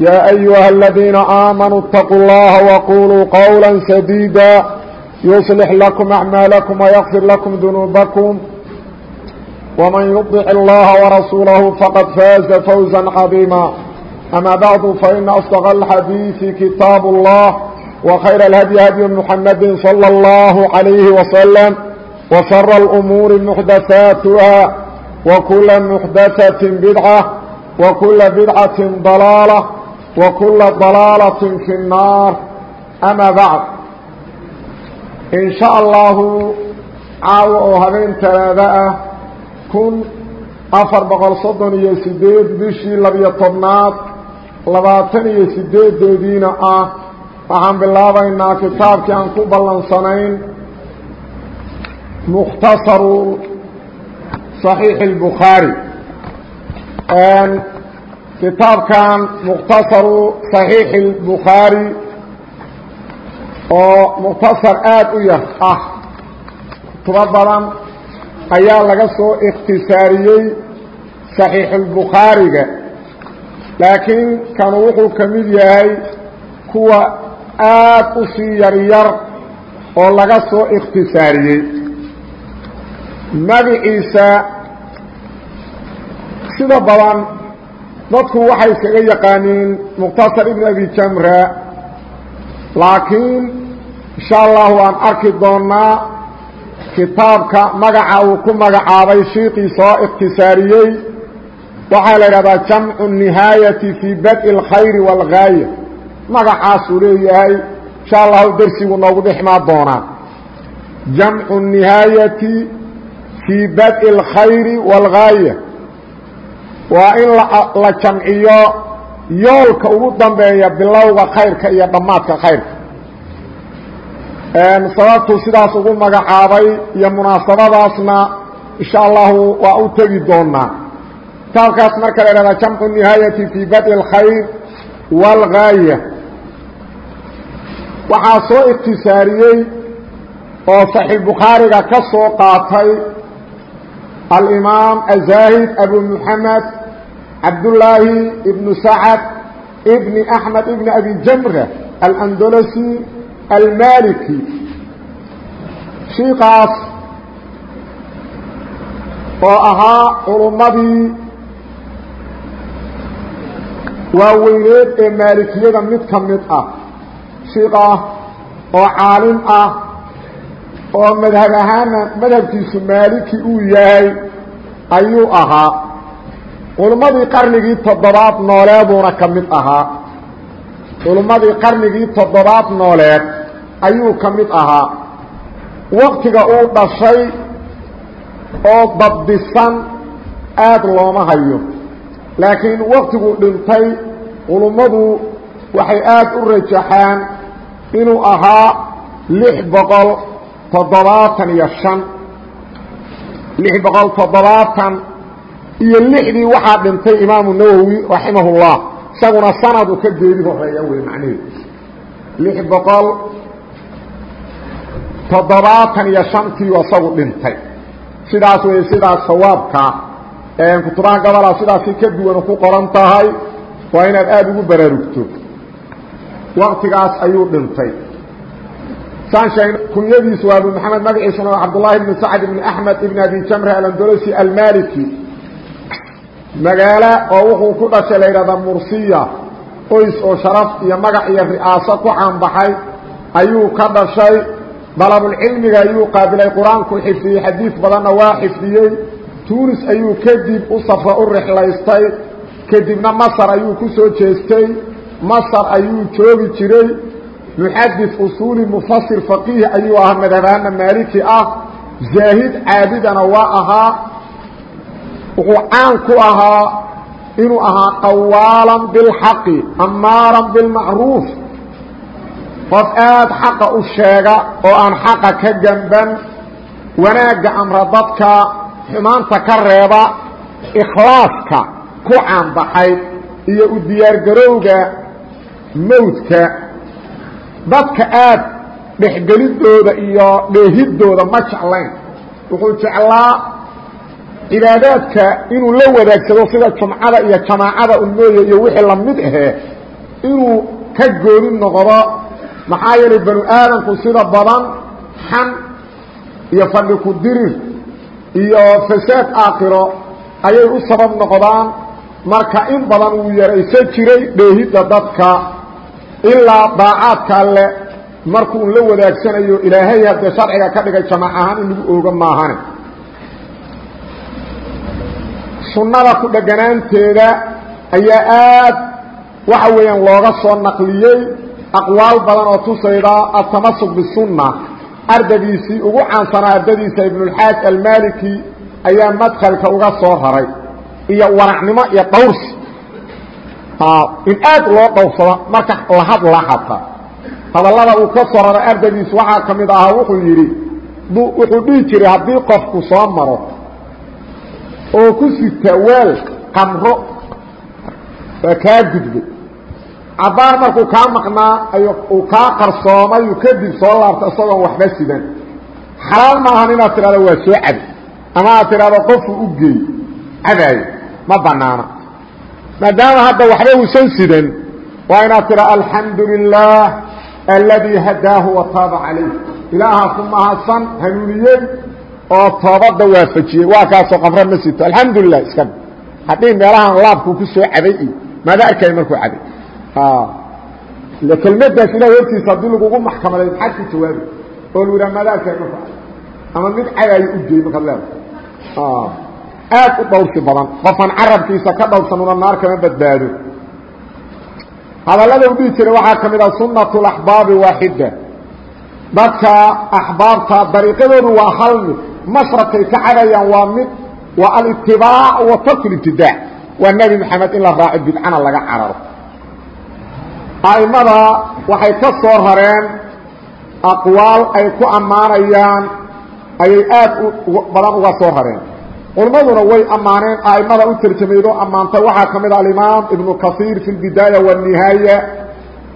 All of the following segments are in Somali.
يا أيها الذين آمنوا اتقوا الله وقولوا قولا سديدا يصلح لكم أعمالكم ويغفر لكم ذنوبكم ومن يطع الله ورسوله فقد فاز فوزا عظيما أما بعد فإن أصدق الحديث كتاب الله وخير الهدي هدي محمد صلى الله عليه وسلم وشر الأمور محدثاتها وكل محدثة بدعة وكل بدعة ضلالة وكل ضلالة في النار أما بعد إن شاء الله caawo oo habeen talaada ah kun afar boqol soddon iyo sideed bishii labiyo tobnaad labaatan iyo sideedeediina ah waxaan bilaabaynaa kitaabkii aan ku ballansanayn mukhtasaru صaxiixi الbukhaari kitaabkan mukhtasaru صaxiixi اlbukhaari oo mukhtasar aad u yar ah. Kutubo badan ayaa laga soo ikhtisaariyey saxiixulbukhaariga laakiin kanu wuxuu ka mid yahay kuwa aad u sii yaryar oo laga soo ikhtisaariyey. Magiciisa sida badan dadku waxay iskaga yaqaaniin muqtasar ibn abi jamra laakiin insha allahu waan arki doonnaa kitaabka magaca uu ku magacaabay shiiqii soo ikhtisaariyey. Waxaa la idhahdaa jamcu nihaayati fii bad-i alkhayri waalghaaya magacaasuu leeyahay insha allahu dersiguu noogu dhexmaa doonaa. Jamcu nihaayati fii bad-i alkhayri waalghaaya waa in la jamciyo yoolka ugu dambeeya bilowga khayrka iyo dhammaadka khayrka. Sababtuu sidaas ugu magacaabay iyo munaasabadaasna insha allahu waa u tegi doonaa. Kitaabkaas marka la ihahdaa jamcu nihaayati fii badi اlkhayr wاlgaaya waxaa soo ikhtisaariyey oo saxiix bukhaariga ka soo qaatay alimaam azaahid abu muxamed cabdullaahi ibnu sacad ibni axmed ibni abi jamra alandolosi almaliki. Shiikaas oo ahaa culummadii waaweyneed ee maalikiyada mid ka mid ah. Shiiqah oo caalim ah oo madhab ahaana madhabkiisu maaliki culummadii qarnigii toddobaad nooleeduuna ka mid ahaa. Culummadii qarnigii toddobaad nooleed ayuu ka mid ahaa. Waktiga uu dhashay oo dabdisan aada looma hayo. Laakiin waktiguu dhintay culummadu waxay aada u rajaxaan inuu ahaa lix boqol toddobaatan iyo shan. Lix boqol toddobaatan iyo lixdii waxaa dhintay imaamu nawowi raximahullah isaguna sanadu ka geedi horreeya wey macnaheedu lix boqol toddobaatan iyo shantii isagu dhintay. Sidaas wey sidaas sawaabka kutubaha gabalaa sidaasi ka duwan ku qoran tahay waa inaad aada ugu baraarugto. Waktigaas ayuu dhintay. Saan sheegn kunyadiisu waa abu maxamed magaciisuna waa cabdullaahi ibni sacd ibni axmed ibni abi jamra alandolosi almaliki magaalo oo wuxuu ku dhashay la yidhahdaa mursiya qoys oo sharaf iyo magac iyo ri'aaso ku caanbaxay ayuu ka dhashay. Dalabulcilmiga ayuu qaabilay qur'aanku xifdiyey xadiid badanna waa xifdiyey. Tuunis ayuu kadib u safra u rixlaystay kadibna masar ayuu ku soo jeestay. Masar ayuu joogi jiray. Muxadis usuuli mufasir faqiih ayuu ahaa madhabaana maaliki ah. Zaahid caabidana waa ahaa wuxuu caan ku ahaa inuu ahaa qawaalan bilxaqi amaaran bilmacruuf. Qof aad xaqa u sheega oo aan xaqa ka gemban wanaagga amra dadka xumaanta ka reeba ikhlaaska ku caanbaxay iyo u diyaargarowga mawdka dadka aad dhexgelidooda iyo dheehidooda ma jeclayn. Wuxuu jeclaa cibaadaadka inuu la wadaagsado sida jumcada iyo jamaacada unmooye iyo wixii la mid ahee inuu ka gooni noqdo maxaa yeelay banu aadamku sida badan xan iyo fadhi ku dirir iyo fasaad aakhiro ayay u sabab noqdaan. Marka in badan wuu yaraysan jiray dheehidda dadka ilaa daacaadka alle markuu la wadaagsanayo ilaahay haddee sharciga ka dhigay jamaac ahaan in lagu ooga maahane sunnada ku dheganaanteeda ayaa aad waxa weeyaan looga soo naqliyey aqwaal badan oo tusayda atamasuk bisunna ardadiisii ugu caansanaa ardadiisa ibnulxaaj almaliki ayaa madkhalka uga soo raray. Iyo waracnimo iyo dhawrsi in aad loo dhowrsado marka la hadla hataa hadallada uu ka soo raray ardadiisu waxaa ka mid ahaa wuxuu yidhi wuxuu dhihi jiray haddii qofku soo maro oo ku sita weel qamro waa kaa gudbay. Cabbaan markuu kaa maqnaa uu kaa qarsoomay uu kadib soo laabta isagoon waxba sidan. Xalaal maahan inaad tidhahdo waa soo cabi ama aad tidhahdo qofku u geey. Cadaayo ma banaana maadaama hadda waxba uusan sidan waa inaad tidhahdo alxamdu lilah aladii hadaahu wataaba calayh. Ilaaha ku mahadsan hanuuniyey oo toobadda waafajiyey waa kaasoo qamro ma sito. Alxamdu lilah iska haddii meelahan laabkuu ku soo caday iyo maada arkaya markuu caday kelmadaas ilahay hortiisa haddii lagugu maxkamaday maxaad ku jawaabi? Oo lu yidhaha maada arkaya markuu caday ama mid cadaayo u geey markaad leedahay. Aad u dhowrsi badan. Qofan carabkiisa ka dhowrsanuna naar kama badbaado. Hadallada u dhihi jiray waxaa ka mid ah sunat اlaxbaabi waaxida dadka axbaabta dariiqadoodu waa hal mid. Mashrakay ka cadayaan waa mid. Waa alitibaac wa tarku libtidaac waa nebi moxamed in la raaco bidcana laga cararo. A'immada waxay ka soo rareen aqwaal ay ku ammaanayaan ayay aad badan uga soo rareen. Culmaduna way ammaaneen a'immada u tarjamaydoo ammaantay waxaa ka mid a alimaam ibnu kasiir fi lbidaaya wاnihaaya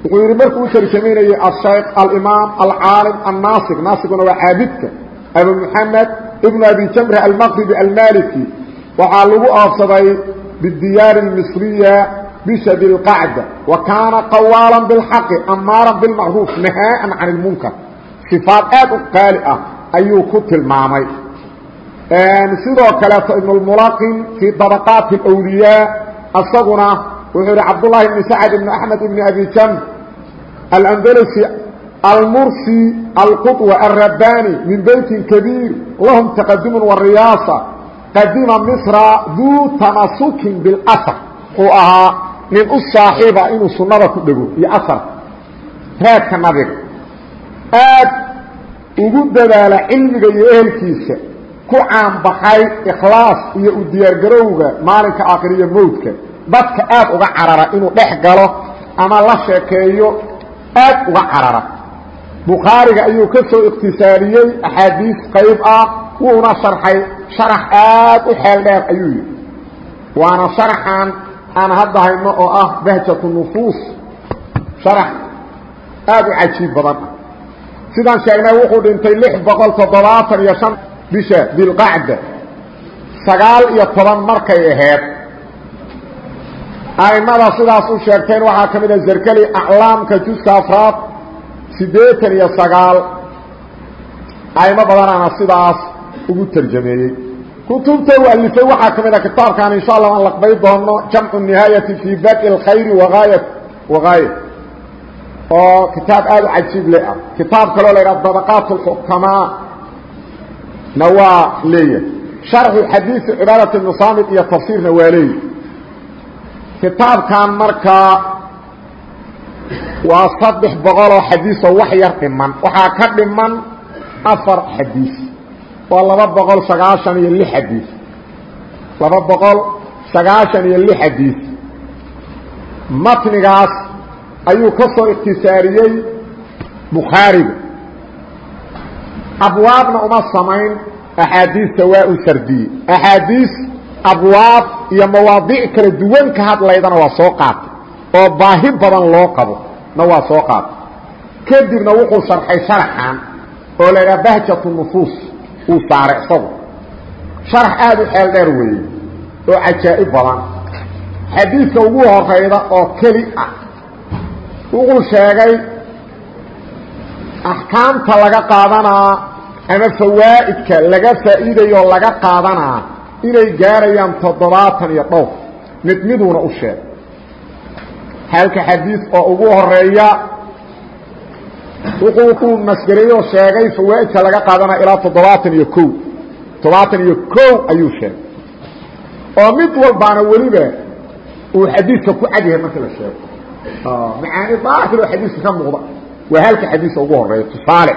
wuxuu yidhi markuu u tarjamaynayey ashaykh alimaam alcaalim annaasir naasiguna waa caabidka abu muxamed ibn abi jamri almaqribi almaliki waxaa lagu oobsaday bidiyaari اlmisriya bisha bilqacda wa kaana qawaala bilxaqi amaaran bilmacruuf nahaaan can ilmunkar. Sifaad aad u qaali ah ayuu ku tilmaamay. Sidoo kaleeto ibnulmulaqin fii dabaqaati اlwliyaa isaguna wuxuu yidhi cabdullahi ibni sacad ibn axmed ibni abi jamr alandalusi almursi alqudwa alrabbani min beytin kabiir lahum taqadumun wariyaasa qadima misra duu tamasukin bilasr. Uu ahaa nin u saaxiiba inuu sunnada ku dhego iyo asarka raadka nabiga. Aad ugu dadaala cilmiga iyo ehelkiisa ku caanbaxay ikhlaas iyo u diyaargarowga maalinka aakhiriya mowdka dadka aad uga carara inuu dhex galo ama la sheekeeyo aad uga carara. Bukhaariga ayuu ka soo ikhtisaariyey axaadiis qayb ah wuuna sharxay sharax aad u xeel dheer ayuu yidhi. Waana sharaxan aan hadda hayno oo ah bahjatu nufuus sharax aad u cajiib badan. Sidaan sheegnay wuxuu dhintay lix boqol toddobaatan iyo shan bisha dilqacda sagaal iyo toban markay aheyd a'immada sidaas u sheegteen waxaa ka mid a zerkeli aclaamka juska afraad siddeetan iyo sagaal. A'imo badanaana sidaas ugu tarjameeyey. Kutubta u alifay waxaa ka mid a kitaabkan insha allah aan laqbay doono jamcu nihaayati fii badi اlkhayri wagaayat waqaaya oo kitaab aada u cajiib le ah. Kitaab kaloo la yidhaha dabaqaat اlxukamaa na waa leeyahay. Sharxu xadiidi cibaadat ibnu saamit iyo tafsiirna waa leeyahy kitaabkan markaa waa saddex boqoloo xadiisoo wax yar dhiman. Waxaa ka dhiman afar xadiis. Waa laba boqol sagaashan iyo lix xadiis. Laba boqol sagaashan iyo lix xadiis. Matnigaas ayuu ka soo ikhtisaariyey bukhaariga. Abwaabna uma samayn axaadiista waa u sardiyey axaadiis abwaab iyo mawaadiic kala duwan ka hadlaydana waa soo qaatay oo baahi badan loo qabo na waa soo qaatay. Kadibna wuxuu sharxay sharaxan oo la idhaha bahjatu nufuus uu saaray isagu. Sharax aada u xeel dheer weeye oo cajaa'ib badan. Xadiidka ugu horayda oo keli ah wuxuu sheegay axkaamta laga qaadanaa ama fawaa'idka laga faa'iidayo laga qaadanaa inay gaarayaan toddobaatan iyo dhowr. Mid miduuna u sheegay halka xadiis oo ugu horreeya wuxuu ku masgareeyoo sheegay fawaa'idka laga qaadanaa ilaa toddobaatan iyo ko toddobaatan iyo ko ayuu sheegay. Oo mid walbaana weliba uu xadiidka ku cad yahay marka la sheego. Macaani daahiroo xadiiska ka muuqda. Waa halka xadiiska ugu horreeya tusaale.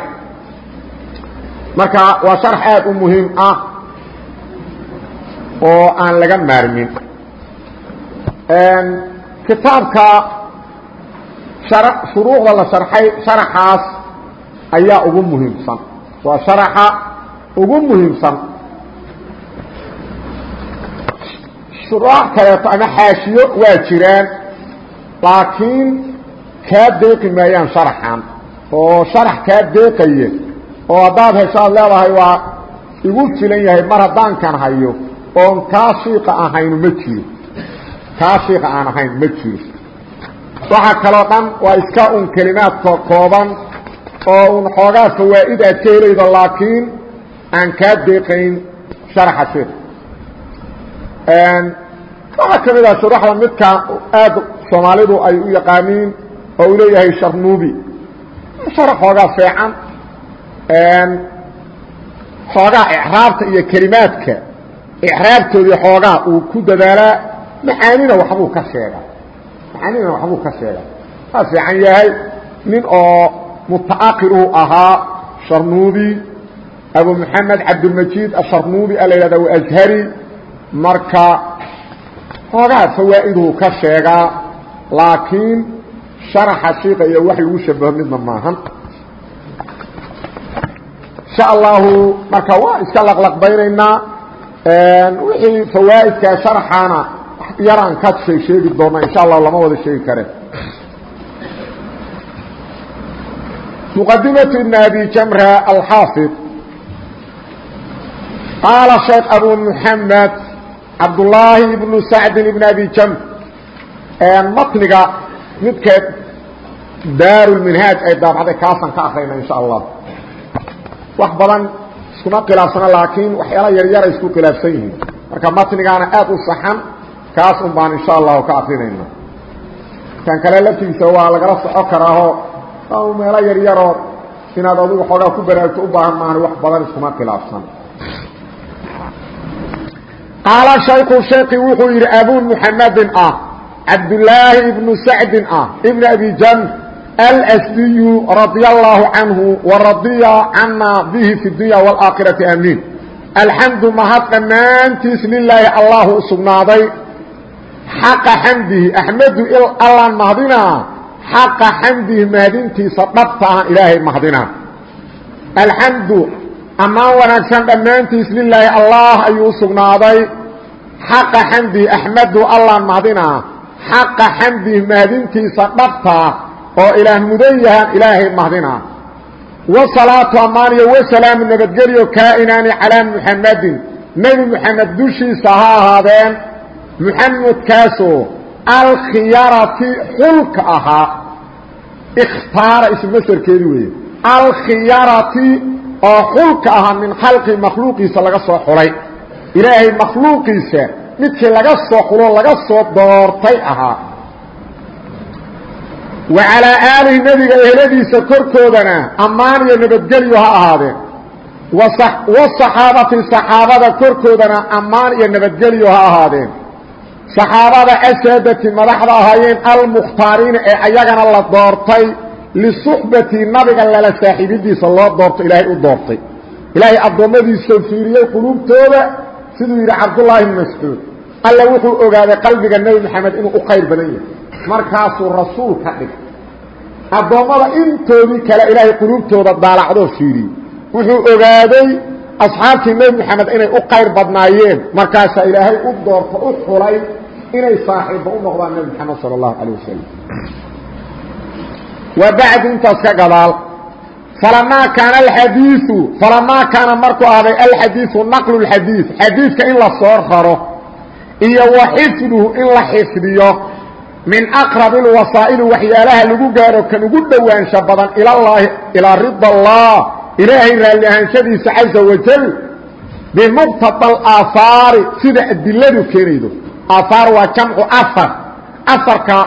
Marka waa sharax aada u muhiim ah oo aan laga maarmin. Kitaabka shuruucda la sharxay sharaxaas ayaa ugu muhiimsan. Waa sharaxa ugu muhiimsan. Shuruuc kaleeto ama xaashiyo waa jiraan laakiin kaa deeqi maayaan sharaxan. Oo sharax kaa deeqaye oo haddaad hesho aad leedahay waa igu filan yahay mar haddaankan hayo oon kaa shiiqa ahaynu ma jiro kaa shiiqa aan ahayn ma jiro waxaa kaloo dhan waa iska un kelimaadka kooban oo un xoogaa fawaa'id aad ka helaydo laakiin aan kaa deeqayn sharaxa shiiqa waxaa ka mid ah shuruxda midka aada soomaalidu ay u yaqaaniin oo uu leeyahay sharnuubi sharax xoogaa feecan. Xoogaa icraabta iyo kelimaadka icraabtoodii xoogaa uu ku dadaalaa macaanina waxbuu ka sheegaa. Macaanina waxbuu ka sheegaa. Waa fiican yahay nin oo mutaakiruhu ahaa sharnuubi abu maxamed cabdulmajiid asharnuubi a la yidhahda wa ashari marka xoogaa fawaa'iduhu ka sheegaa laakiin sharaxa shiika iyo wax lagu shabaho midna maahan. Insha allahu marka waa iska laqlaqbaynaynaa wixii fawaa'idkaa sharaxaana yaraan ka shee sheegi doona insha allahu lama wada sheegi kare. Muqadimatu ibn abi jamra alxaafid qaala sheekh abu muxamed cabdullaahi ibnu sacdin ibn abi jamr. Matniga midkeed daarulminhaaj ay daabacday kaasaan ka akrayna insha allah. Wax badan iskuma khilaafsana laakiin waxyaala yaryara isku khilaafsan yihiin. Marka matnigaana aad u saxan kaas un baan insha allahu ka akrinayna kan kale laftigiisa waa lagala soco karaaho meelo yaryaroo inaad adigu xoogaa ku baraagto u baahan maahan wax badan iskuma khilaafsan. Qaala shayku shayki wuxuu yidhi abu muxamedin ah cabdulaahi ibnu sacdin ah ibn abi jamr alsdiyu radia allaahu canhu waradiya cana bihi fi dunya wاlaakhirati aamiin alxamdu mahad dhammaantiis lilaahi allahu u sugnaaday xaqa xamdihi axmedu allaan mahdinaa xaqa xamdihi mahadintiisa dhabta ahaan ilaahay mahdinaa alxamdu ammaan wanaagsan dhammaantiis lilaahi allah ayuu sugnaaday xaqa xamdihi axmedu allaan mahdinaa xaqa xamdihi mahadintiisa dhabtaa oo ilaah mudan yahaan ilaahay mahdinaa wasalaatu ammaaniyo wasalaamu nabadgelyo kaa'inaani calaa muxamadin nebi muxamed dushiisa ha ahaadeen. Muxamedkaasoo alkhiyarati xulka ahaa. Ikhtaara ismasarkeedi weeye. Alkhiyarati oo xulka ahaa min khalqi makhluuqiisa laga soo xulay. Ilaahay makhluuqiisa midkii laga soo xulo laga soo doortay ahaa wa calaa aalihi nebiga eheladiisa korkoodana ammaan iyo nabadgelyo ha ahaadeen wasaxaabati saxaabada korkoodana ammaan iyo nabadgelyo ha ahaadeen. Saxaabada asaadati madaxda ahaayeen almukhtaariina ee ayagana la doortay lisuxbati nabiga lala saaxiibidiisa loo doorto ilaahay u doortay. Ilaahay addoommadiisa fiiriyey quluubtooda siduu yidhi cabdullaahi mascuud. Alla wuxuu ogaaday qalbiga nebi maxamed inuu u khayr badan yahay markaasuu rasuul ka dhigay addoommada intoodii kale ilaahay quluubtooda daalacdoo fiiriyey wuxuu ogaaday asxaabtii nebi maxamed inay u qayr badnaayeen. Markaasaa ilaahay u doorto u xulay inay saaxiibba u noqdaan nebi maxamed sala allahu calayh wasalam wa intaas ka gadaal. Falamaa kaana alxadiiu falamaa kaana markuu ahday alxadiiu naqlu lxadiid xadiidka in la soo raro iyo wa in la xifdiyo min aqrabi lwasaa'ili waxyaalaha lagu gaaro kan ugu dhowaansha badan ilallaahi ilaa rida allah ilaahay raalli ahaanshadiisa caza wajal bimuqtada alaahaari sida adiladu keenaydo. Aahaar waa jamcu afar afarka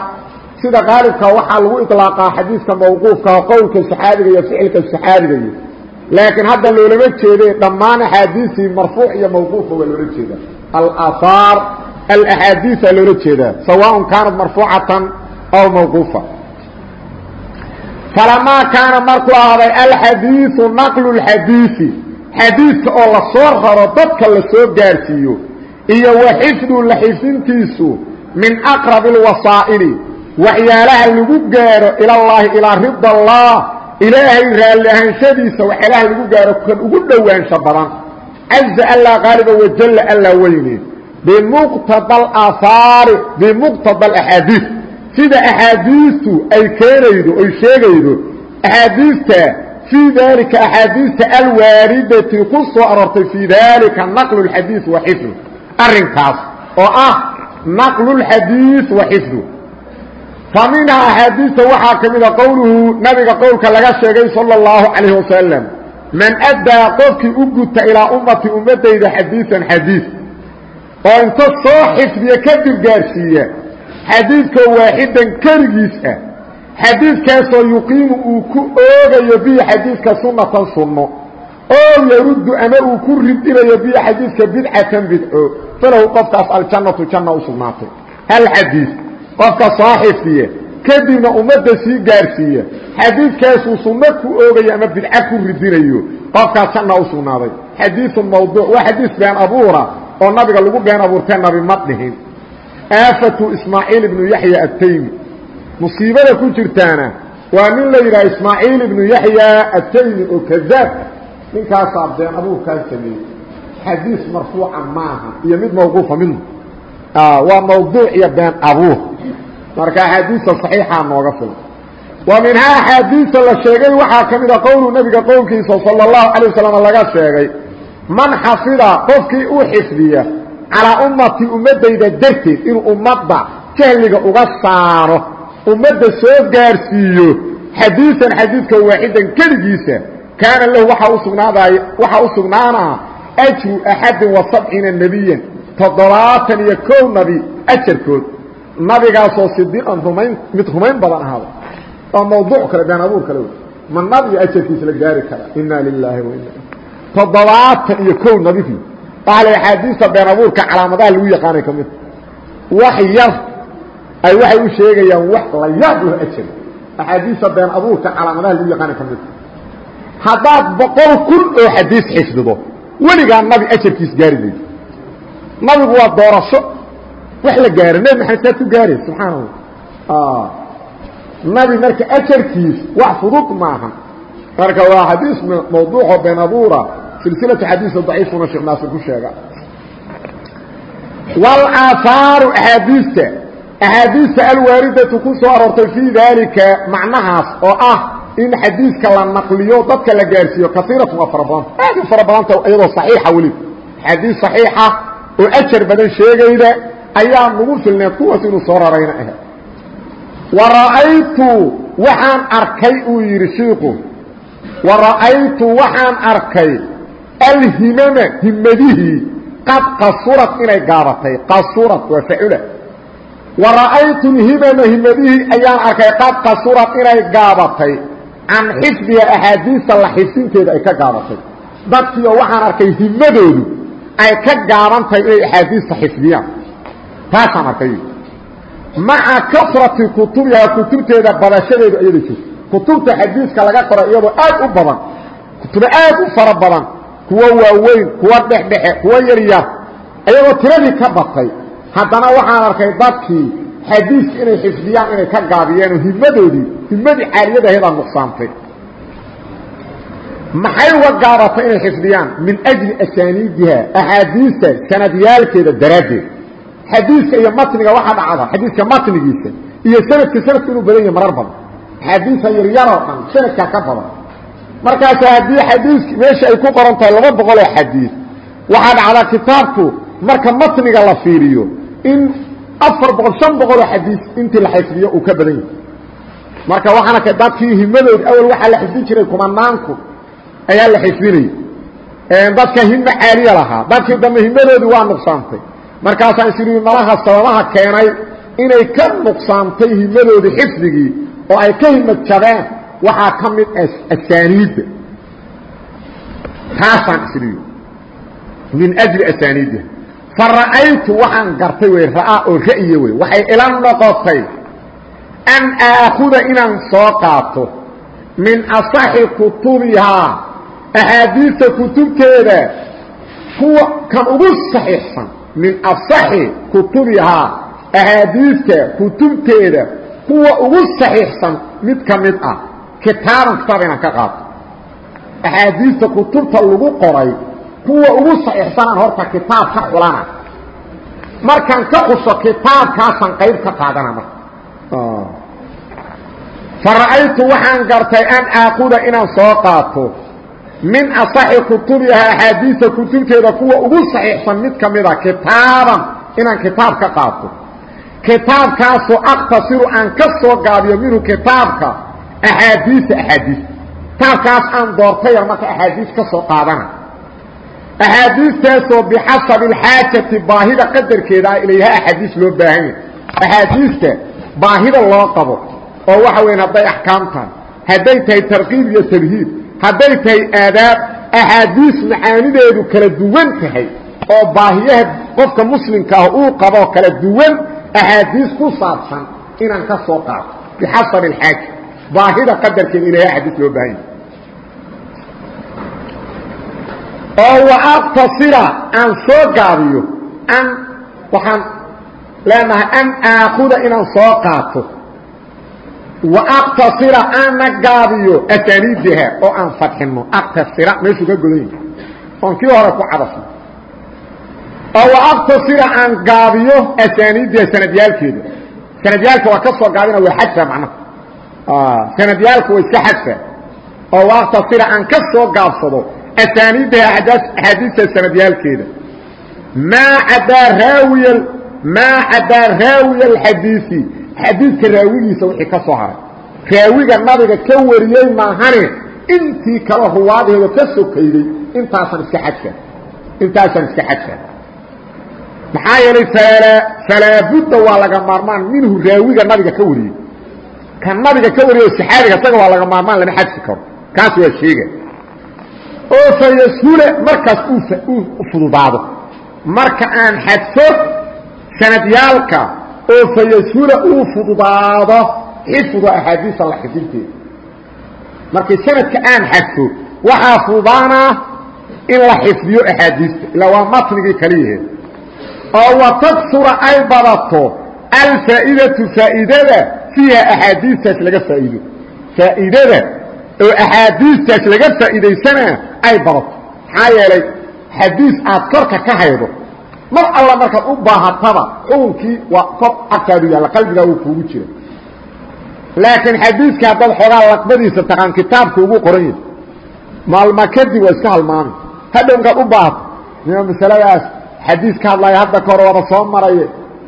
sida qaalibka waxaa lagu iطlaaqaa xadiidka mawquufka qowlka saxaabiga iyo ficilka saxaabiga iyo. Laakiin hadda loolama jeede dhammaan axaadiisii marfuuc iyo mawquufka waa loola jeeda alaahaar alaxaadiisa loola jeedaa sawaaء kaanat marfuucatan aw mawquufa falamaa kaana markuu ahday alxadiiu naqlu اxadiiثi xadiidka oo la soo raro dadka la soo gaarsiiyo iyo wa xifdu la xifdintiisu min aqrab اlwasaa'ili waxyaalaha lagu gaaro ilallaahi ilaa rida allah ilaahay raalli ahaanshadiisa waxyaalaha lagu gaaro kan ugu dhowaansha badan caza allaa qaaliba wajalla allaa weyne bimuqtada alaahaari bimuqtada alaxaadiis sida axaadiistu ay keenaydo oy sheegaydo axaadiista fii daalika axaadiista alwaaridati ku soo aroortay fii daalika naqlu اlxadiis wa xifdu arrinkaas oo ah naqlu اlxadiis wa xifdu fa minhaa axaadiista waxaa ka mida qowluhu nabiga qowlka laga sheegay salى اllahu calayh wasalam man addaa qofkii u guta ilaa ummati ummaddayda xadiiثan xadiiث oo inta soo xifdiya kadib gaarsiiya. Xadiidkoo waaxidan keligiis ah. Xadiidkaasoo yuqiimu uu ku oogayo bihi xadiidka sunatan sunno. Oo yaruddu ama uu ku ridinayo bihi xadiidka bidcatan bidco. Falahu qofkaas aljannatu janna u sugnaatay. Hal xadiis. Qofka soo xifdiya kadibna ummadda sii gaarsiiya. Xadiidkaasuu sunno ku oogayo ama bidco ku ridinayo qofkaas janna u sugnaaday. Xadiiun mawduuc. Waa xadiis been abuura oo nabiga lagu been abuurtee nabi ma dhihin. Aafatu ismaaciil ibnu yaxya ataymi musiibada ku jirtaana waa nin la yidhaha ismaaciil ibnu yaxya ataymi oo kazaabka ah. ninkaasaa been abuurkaa sameeyey. Xadiis marfuuca maaha iyo mid mawquufa midna ah, waa mawduuc iyo been abuur. Marka axaadiista saxiixaa nooga filan. Wa minhaa axaadiista la sheegay waxaa ka mid a qowlu nabiga qowlkiisa sala allahu calay man xafida qofkii u xifdiya calaa ummatii ummaddayda darteed inuu ummadda jahliga uga saaro ummadda soo gaarsiiyo xadiiثan xadiidka waaxidan keligiisa kaana lahu waaa usugnaadaay waxaa u sugnaanaa ajru axadin wa sabciina nebiyan toddobaatan iyo kow nabi ajarkood. Nabigaasoo sidiiqan rumayn mid rumayn badan ahaada waa mawduuc kale been abuur kale ma nabiga ajarkiisa toddobaatan iyo kow nabigi waxa la axaadiista been abuurka calaamadaha lagu yaqaanay ka mida wax yar ay waxay u sheegayaan wax la yaab loo ajar axaadiista been abuurka calaamadaha lagu yaqaanay ka mida haddaad boqol kun oo xadiis xifdido weligaa nabi ajarkiis gaari maydo nabigu waa doorasho. Wax la gaaro nebi maxamed saad ku gaarey subxaana allah nabi marka ajarkiis wax fudud maaha. Marka waa xadiis mawduucoo been abuura silsilatu xadiisa daciifuna sheekh naasir ku sheega. Walaahaaru axaadiista axaadiista alwaaridatu ku soo aroortay fii daalika macnahaas oo ah in xadiiska la naqliyo dadka la gaarsiiyo kaiiratu waa fara badanta aad u fara badanta iyadoo saxiixa weliba xadiis saxiixa oo ajar badan sheegayda ayaa nagu filneed kuwaas inuu soo rarayna ahe. Wa ra'aytu waxaan arkay uu yidhi shiiku wa ra'aytu waxaan arkay alhimama himadihii qad qasurad inay gaabatay qasurad waa facula wa ra'aytu lhimama himadihii ayaan arkay qad qasurad inay gaabatay can xifdiha axaadiista la xifdinteeda ay ka gaabatay. Dadkiioo waxaan arkay himadoodu ay ka gaabantahay inay axaadiista xifdiyaan. Taasaan arkay. Maca kasrati kutubihaa kutubteeda badashadeedu iyada jirto kutubta xadiiska laga qoro iyadoo aad u badan kutubo aad u fara badan kuwo waaweyn kuwo dhexdhexe kuwo yaryar iyagoo tiradii ka batay. Haddana waxaan arkay dadkii xadiiska inay xifdiyaan inay ka gaabiyeen oo himadoodii himadii caaliyadaheedaa nuqsaantay. Maxay uga gaabatay inay xifdiyaan? Min ajli asaaniidiha axaadiista sanadyaalkeeda daraaddeed. Xadiiska iyo matniga waxaa dhacda xadiiska matnigiisa iyo sanadka sanadku inuu badan yahay marar badan. Axaadiisa yaryaroo dhan sanadkaa ka badan markaas haddii xadiiski meesha ay ku qoran tahay laba boqoloo xadiis waxaa dhacdaa kitaabku marka matniga la fiiriyo in afar boqol shan boqoloo xadiis intii la xifdiyo uu ka badan yahay. Marka waxaana ka dadkii himadood awal waxaa la xifdin jiray kumanaanku ayaa la xifdinayay dadka himo caaliya lahaa. Dadkii dambe himadoodii waa nuqsaantay. Markaasaan isiri malaha sababaha keenay inay ka nuqsaantay himadoodii xifdigii oo ay ka himad jabeen waxaa ka mid asaaniidda taasaan isiri min ajli asaaniidda fa ra'aytu waxaan gartay wey ra'aa oo ra'ye wey waxay ila noqotay an aakuda inaan soo qaato. Min asaxi kutubihaa axaadiista kutubteeda kuwa kan ugu saxiixsan. Min asaxi kutubihaa axaadiista kutubteeda kuwa ugu saxiixsan mid ka mid ah kitaaban kitaab inaan ka qaato. Axaadiista kutubta lagu qoray kuwa ugu saxiixsanaan horta kitaab ka xulana. Markaan ka xuso kitaabkaasaan qayb ka qaadana marka. Fara'aytu waxaan gartay an aaquda inaan soo qaato. Min asaxi kutubiha axaadiista kutubteeda kuwa ugu saxiixsan mid ka mida kitaaban inaan kitaab ka qaato. Kitaabkaasoo akhtasiru aan ka soo gaabiyo minhu kitaabka axaadiisa axaadiis kitaabkaas aan doortaya marka axaadiis ka soo qaadana axaadiistaasoo bixasabi alxaajati baahida qadarkeeda ilayha axaadiis loo baahan yahay axaadiista baahida loo qabo oo waxa weyan hadday axkaam hadday tahay tarqiib iyo tarhiib hadday tahay aadaab axaadiis macaanideedu kala duwan tahay oo baahiyaha qofka muslimka ah uu qaboo kala duwan axaadiis ku saabsan inaan ka soo qaato bixasabi alxaaja baahida qadarkeeda ilayha axaadiis loo baahan yahay oo waaqtasira aan soo gaabiyo an waxaan leenahay an aakuda inaan soo qaato. waaqtasira aanna gaabiyo asaaniidaha oo aan fadxino aqtasira meeshuu ka godan yahay. oon kii hore ku cadasno oo waaqtasira aan gaabiyo asaaniidaha sanadyaalkeeda sanadyaalka waa ka soo gaabina waa xadfa macnaha sanadyaalka waa iska xadfa oo waaqtasira aan ka soo gaabsado asaaniidaha axaadiista sanadyaalkeeda maa cadaa raawiya maa cadaa raawiya alxadiisi xadiidka raawigiisa wixii ka soo haray. Raawiga nabiga ka wariyey maahane intii kale ruwaadeeda ka sokayday intaasan iska xadfa intaasaan iska xadfa maxaa yeelay falaabudda waa laga maarmaan minhu raawiga nabiga ka wariyey ka nabiga ka wariyo saxaabiga isaga waa laga maarmaan lama xadfi karo. Kaas waa sheega oo fayashule markaas uu fududaado. Marka aan xadfo sanadyaalka oo fayashula uu fududaado xifdu axaadiisa la xifdinteeda markii sanadka aan xadfo waxaa fududaanaa in la xifdiyo axaadiista. Ilaa waa matnigii kaliyaheed oo watagsura ay badato alfaa'idatu faa'iidada fiiha axaadiistaas laga faa'iido. Faa'iidada oo axaadiistaas laga faa'iidaysanaa ay badato maxaa yeelay xadiis aad korka ka haydo mar alla markaad u baahataba xukunkii waa kor agtaadu yaalla qalbigaa uu kuugu jira. Laakiin xadiiska haddaad xoogaa laqbadiisa taqaan kitaabka ugu qoran yahay maalma kadib waa iska halmaami hadhow markaad u baahato nima masaladaas xadiis ka hadlaya hadda ka hor waaba soo maraye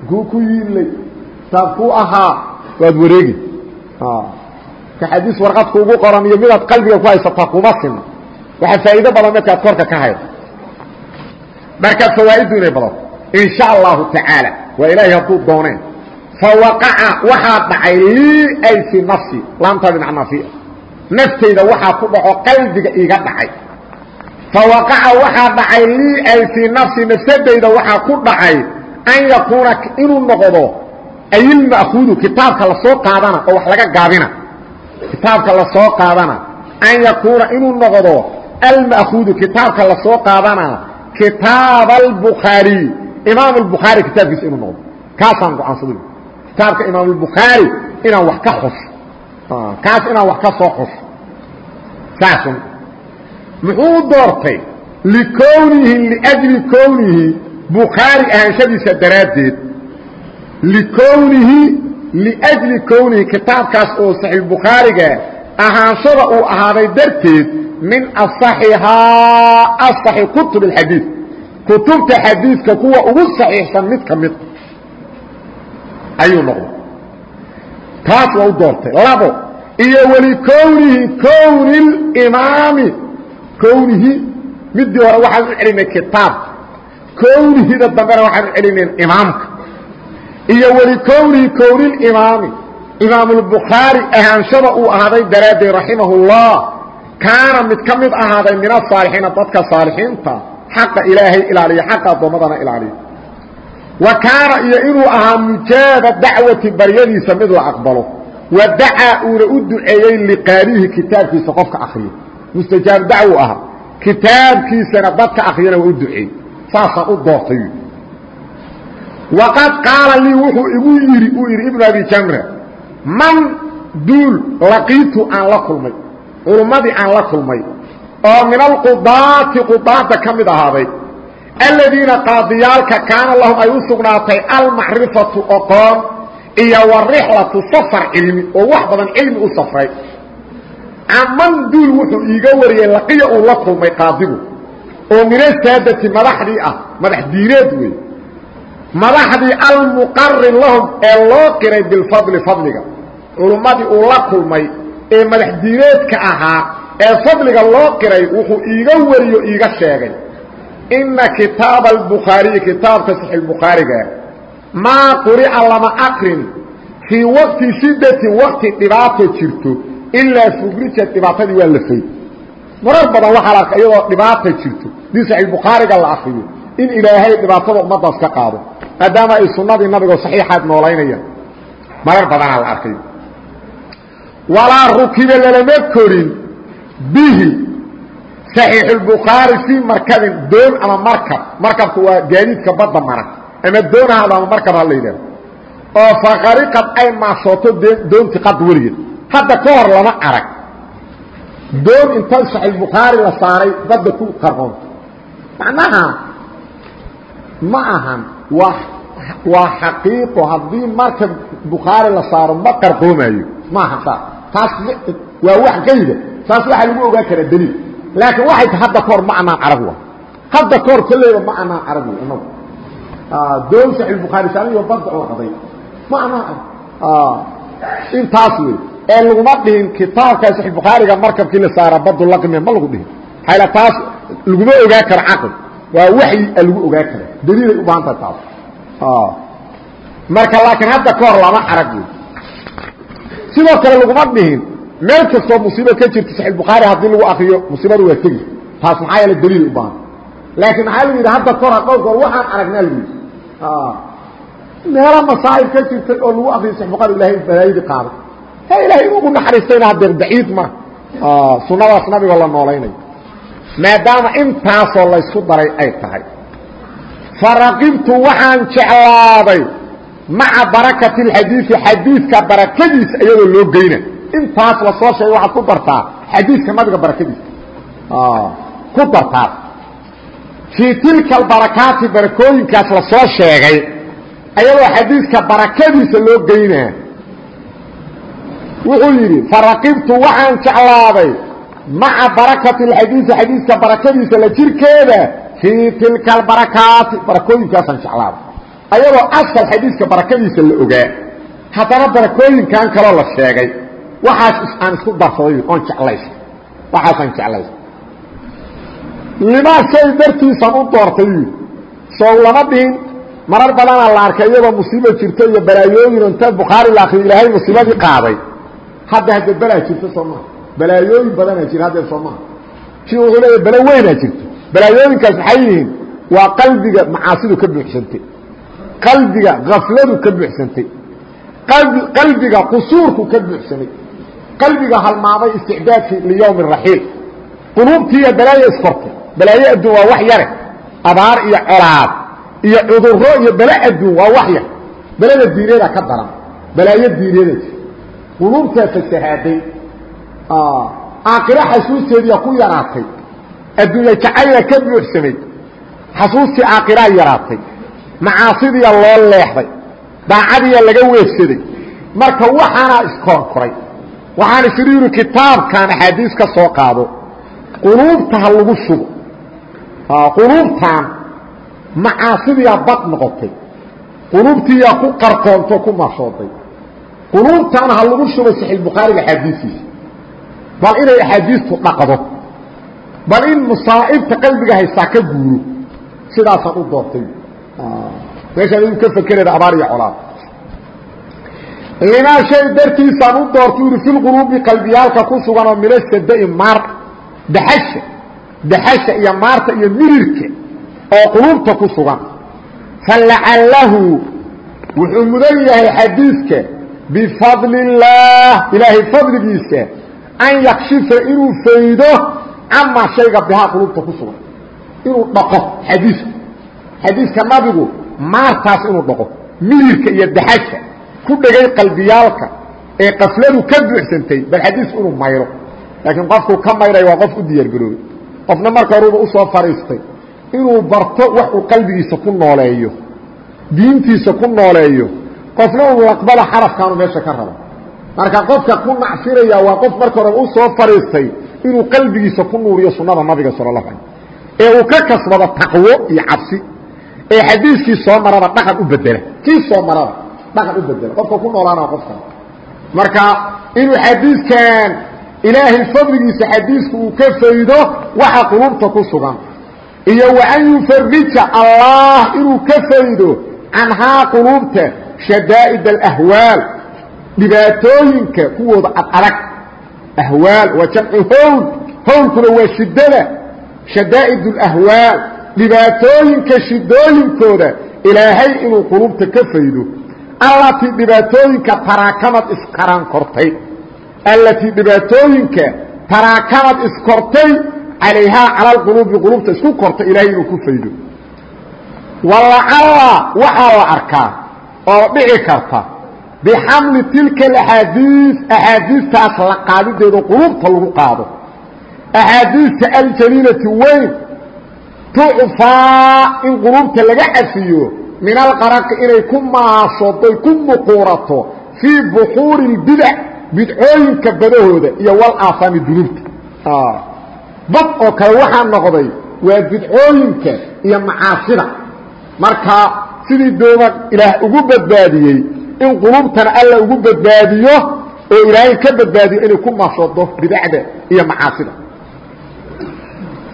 kuu ku yiilay taab ku ahaa waad wareegi. Ka xadiis warqadku ugu qoran iyo midaad qalbiga ku haysataa kuma sina waxaa faa'iido badan markaad korka ka haydo. Marka fawaaiddu inay badato in sha allahu tacaala. Waa ilaahay hadduu dooneen. Fawaqaca waxaa dhacay lii ay fii nafsi. Laamtaa bimacnaa fi. Naftayda waxaa ku dhaco qalbiga iiga dhacay. Fawaqaca waxaa dhacay lii ay fii nafsi. Nafsadayda waxaa ku dhacay an yakuuna inuu noqdo ayilma'kuudu kitaabka la soo qaadana oo wax laga gaabina. Kitaabka la soo qaadana. An yakuuna inuu noqdo alma'kuudu kitaabka la soo qaadana kitaab albukhaariy imaam albukhaari kitaabkiisa inuu noqdo. Kaasaan go'aansaday. Kitaabka imaam albukhaari inaan wax ka xuso kaas inaan wax ka soo xuso saasun muxuu doortay likownihi liajli kownihi bukhaari ahaanshadiisa daraaddeed likownihi liajli kownihi kitaabkaas oo saxiixbukhaariga ahaanshada uu ahaaday darteed min asaxihaa asaxi kutub alxadiid kutubta xadiidka kuwa ugu saxiixsan mid ka mid ayuu noqday taas waa u doortay labo iyo walikownihi kowni limaami kownihi midii hore waxaan u celinay kitaabka kownihida dambena waxaan u celinay imaamka iyo walikownihi kownilimaami imaamulbukhaari ahaanshada uu ahaaday daraaddeed raximahullah. Kaana mid ka mid ahaaday min asaalixiina dadka saalixiinta. Xaqa ilaahay ilaaliya xaqa addoommadana ilaaliya wa kaana iyo inuu ahaa mujaaba dacwati baryadiisa mid la aqbalo. Wa dacaa uuna u duceeyey liqaarihi kitaabkiisa qofka akriyo. Mustajaab dacwu ahaa kitaabkiisana dadka akriyana waa u duceey saasaan u doortay waqad qaala lii wuxuu igu yidhi uu yidhi ibnu abi jamra man duul laqiitu aan la kulmay culummadii aan la kulmay oo min alqudaati qudaada ka mid ahaaday aladiina qaadiyaalka kaana lahum ay u sugnaatay almacrifatu oqoon iyo warixlatu safar cilmi oo wax badan cilmi u safray. Caman duul wuxuu iiga wariyey laqiya uu la kulmay madaxdii almuqarin lahum ee loo qiray bilfadli fadliga. Culummadii uu la kulmay ee madax diineedka ahaa ee fadliga loo qiray wuxuu iiga wariyo iiga sheegay. Inna kitaaba albukhaariyi kitaabka saxiixbukhaariga maa quri'a lama aqrin fii waqti shiddatin waqti dhibaato jirto ilaa fugrijad dhibaatadii waa lafay marar badan waxaa la arka iyadoo dhibaata jirto. Dii saxiixbukhaariga la akriyo in ilaahay dhibaatada ummaddaas ka qaado maadaama ay sunnadii nabigoo saxiixaad noolaynayaan. Marar badanaa la arkay. Walaa rukiba lalama korin bihi. صaxiixulbukhaari fii markabin doon ama markab. Markabku waa gaadiidka badda mara ama doon ahaado ama markab ha la yidhahdo oo faqariqad ay maashooto doonti qad weligeed. Hadda ka hor lama arag. Doon inta saxiixbukhaari la saaray badda ku qarqoonto macnaha ma ahan waa xaqiiqo haddii markab bukhaari la saaro ma qarqoomayo. Ma aha saas taas waa wax qayda taas waxaa lagu ogaan karaa daliil. Laakiin waxay ta hadda kahor ma anaan arag wa hadda kahor kolleyba ma anaan wey inagu. Doon saxiixbukhaari saaniyo badda oo qaday. Ma anaan arag intaas wey ee laguma dhihin kitaabka saxiixbukhaariga markabkii la saara badu laqme ma lagu dhihin. Hayla taas laguma ogaa karo caqli waa waxyi a lagu ogaa kara daliilay u baahan tahay taas. Marka laakiin hadda ka hor lama arag sidoo kale laguma dhihin meel kastoo musiibo ka jirta saxiix bukhaari haddii lagu akriyo musiibadu waa tegi. Taas maxaa yeele daliil u baahan. Laakiin maxaa lagu yidhi hadda kahor dhowr goor waxaan aragnaa lagu yidhi. Meelo masaa'ib ka jirtay oo lagu akriyo saxiix bukhaari ilahay balaayadii qaaday. He ilaahay ugu naxariistayna hadeer baciid ma. Sunnadaas nabigoo la noolaynayo maadaama intaasoo laysku daray ay tahay. Faraqibtu waxaan jeclaaday maca barakati اlxadiidi xadiidka barakadiisa iyadoo loo geyna. Intaas la soo sheegay waxaad ku dartaa xadiidka nabiga barakadiisa ku dartaa fii tilka albarakaati barakooyinkaas la soo sheegay ayadoo xadiidka barakadiisa loo geynaa wuxuu yidhi faraqibtu waxaan jeclaaday maca barakati اlxadiidi xadiidka barakadiisa la jirkeeda fii tilka albarakaati barakooyinkaasaan jeclaaday ayadoo asal xadiidka barakadiisa la ogaa haddana barakooyinkan kaloo la sheegay. Waxaas aan isku darsaday oon jeclaystay waxaasaan jeclaystay limaa shay dartiisaan u doortay sow lama dhihin. Marar badanaa la arkay iyadoo musiibo jirto iyo balaayooyin. Inta bukhaari la akriyo ilaahay musiibadii qaaday. Hadda hadda balaa jirto soo maha balaayooyin badanaa jira haddee soo maha kii wuxuu leeya balo weynaa jirto. Balaayooyinkaas maxay yihiin? Waa qalbiga macaasidu ka buuxsantay. Qalbiga kafladu ka buuxsantay. Qalbiga qusuurku ka buuxsamay qalbiga halmaamay isticdaadkii liyowmi raxiil. Quluubtiiya balaayo iskortay balaayo adduun waa wax yare. Abaar iyo colaad. Iyo cuduro iyo bale adduun waa wax yar. Belada diineeda ka daran. Balaayo diineeda jir quluubtaa fasahaaday aakiro xasuusteediya ku yaraatay adduunya jacayla ka buuxsamay xasuustii aakiraa yaraatay macaasidiya loo leexday daacadiya laga weegsaday marka waxaanaa iskoorkoray waxaan isiri yidhi kitaabkan axaadiis ka soo qaado quluubta ha lagu shubo quluubtan macaasidiyaa bad noqotay quluubtiiyaa ku qarqoontoo ku mashooday quluubtan ha lagu shubo saxiixbukhaariga axaadiisiisa bal inay axaadiistu dhaqdo bal in masaa'ibta qalbiga haystaa ka guuro sidaasaan u doortay. Meeshaan idu ka abaar iyo colaad. Limaa shay dartiisaan u doortu yidhi filquluubi qalbiyaalka ku suganoo minashadai maar daxasha daxasha iyo maarta iyo mirirka oo quluubta ku sugan. Falacallahu wuxuu mudan yahay xadiidka bifadli illaah ilaahay fadligiisa an yakshifa inuu faydo camaa shayga bihaa quluubta ku sugan. Inuu dhaqo xadiisku xadiiska nabigu maartaas inuu dhaqo. Mirirka iyo daxasha ku dhegay qalbiyaalka ee qafladu ka buuxsantay bal xadiisku inuu mayro. Laakiin qofkuu ka mayray waa qof u diyaargaroobay qofna marka horuba u soo fadhiistay inuu barto wax uu qalbigiisa ku nooleeyo diintiisa ku nooleeyo qofna uu laqbada xarafkaanu meesha ka rabo marka qofka ku nacfiraya waa qof marka horeba u soo fadhiistay inuu qalbigiisa ku nuuriyo sunnada nabiga sala allahu alay ee uu ka kasbado taqwo iyo cabsi. Ee xadiiskii soo maraba dhaqan u bedela kii soo maraba dhaqan u bedela qofka ku noolaana qofka. Marka inuu xadiiskan ilaahay fadligiisa xadiisku uu ka faydo waxa qulubta ku sugan. Iyo wa an yufarija allah inuu ka faydo canhaa qulubta shadaa'id alahwaal dhibaatooyinka kuwooda adadag ahwaal waa jamcu howl howlkuna waa shidada shadaa'id alahwaal dhibaatooyinka shidooyinkooda ilaahay inuu qulubta ka faydo allatii dhibaatooyinka taraakamad iskaran kortay allatii dhibaatooyinka taraakamad iskortay calayhaa cala alquluubi qulubta isku kortay ilaahay inuu ku faydo. Walacalla waxaa la arkaa oo dhici karta bixamli tilka alaxaadiis axaadiistaas la qaadideedo qulubta lagu qaado axaadiista aljaliilati weyn tucfaa in qulubta laga cafiyo min alqaraqi inay ku maasoodoy ku muquurato fii buxuuri اlbidac bidcooyinka badahooda iyo walaafami dunuubta bad oo kale waxaa noqday waa bidcooyinka iyo macaasida marka sidii dooma ilaah ugu badbaadiyey in qulubtana alla ugu badbaadiyo oo ilaahay ka badbaadiyo inay ku maasoodo bidacda iyo macaasida.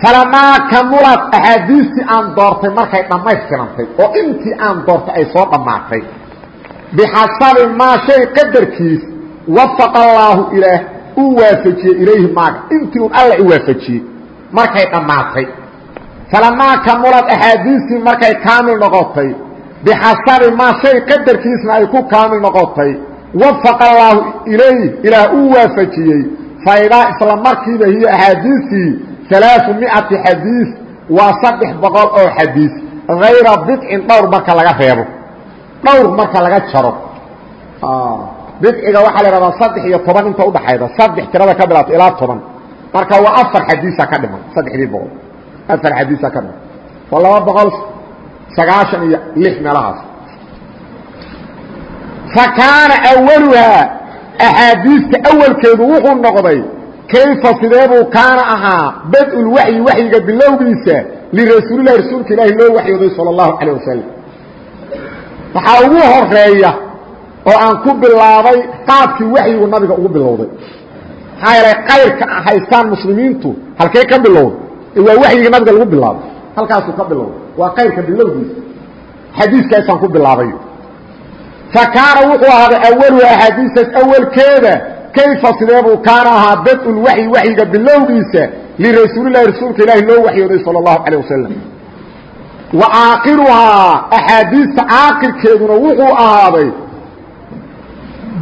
Falamaa kamulad axaadiistii aan doortay markay dhammaystirantay oo intii aan doortay ay soo dhammaatay. Bixasabi maa shay qadarkiis wafaqa allaahu ilaah uu waafajiyey ilayhi maaga. Intii un alla u waafajiyey markay dhammaatay. Falamaa kamulad axaadiistii markay kaamil noqotay bixasabi maa shay qadarkiisna ay ku kaamil noqotay wafaqa allaahu ilayh ilaah uu waafajiyey faidaa isla markiiba hiyo axaadiistii alaaثu miati xadiis waa saddex boqol oo xadiis hayra bidcin dhowr marka laga reebo dhowr marka laga jaro bidciga waxaa la ihahdaa saddex iyo toban inta udhaxayda saddex tirada ka bilaato ilaa toban marka waa afar xadiisa ka dhiman saddexdii boqol afar xadiisa ka dhiman waa laba boqol sagaashan iyo lix meelahaas. Fa kaana awaluhaa axaadiista awalkeedu wuxuu noqday kayfa sideebuu kaana ahaa? Bad-ulwaxyi waxyiga bilowgiisa lirasuulilahi rasuulka ilaahi loo waxyooday sala allahu calayh wasalam waxaa ugu horreeya oo aan ku bilaabay qaabkii waxyigu nabiga ugu bilowday. Maxaa yeelay qayrka haystaan muslimiintu halkee ka bilowday. Waa waxyigii nabiga lagu bilaabay halkaasuu ka bilowday waa qayrka bilowgiisa. Xadiiskaasaan ku bilaabay fa kaana wuxuu ahaaday awalu axaadiistaas awalkeeda kayfa sideebuu kaana ahaa bad-ulwaxyi waxyiga bilowgiisa lirasuulilahi rasuulka ilaahi loo waxyooday sala allahu calayh wasalam wa aakhiruhaa axaadiista aakhirkeeduna wuxuu ahaaday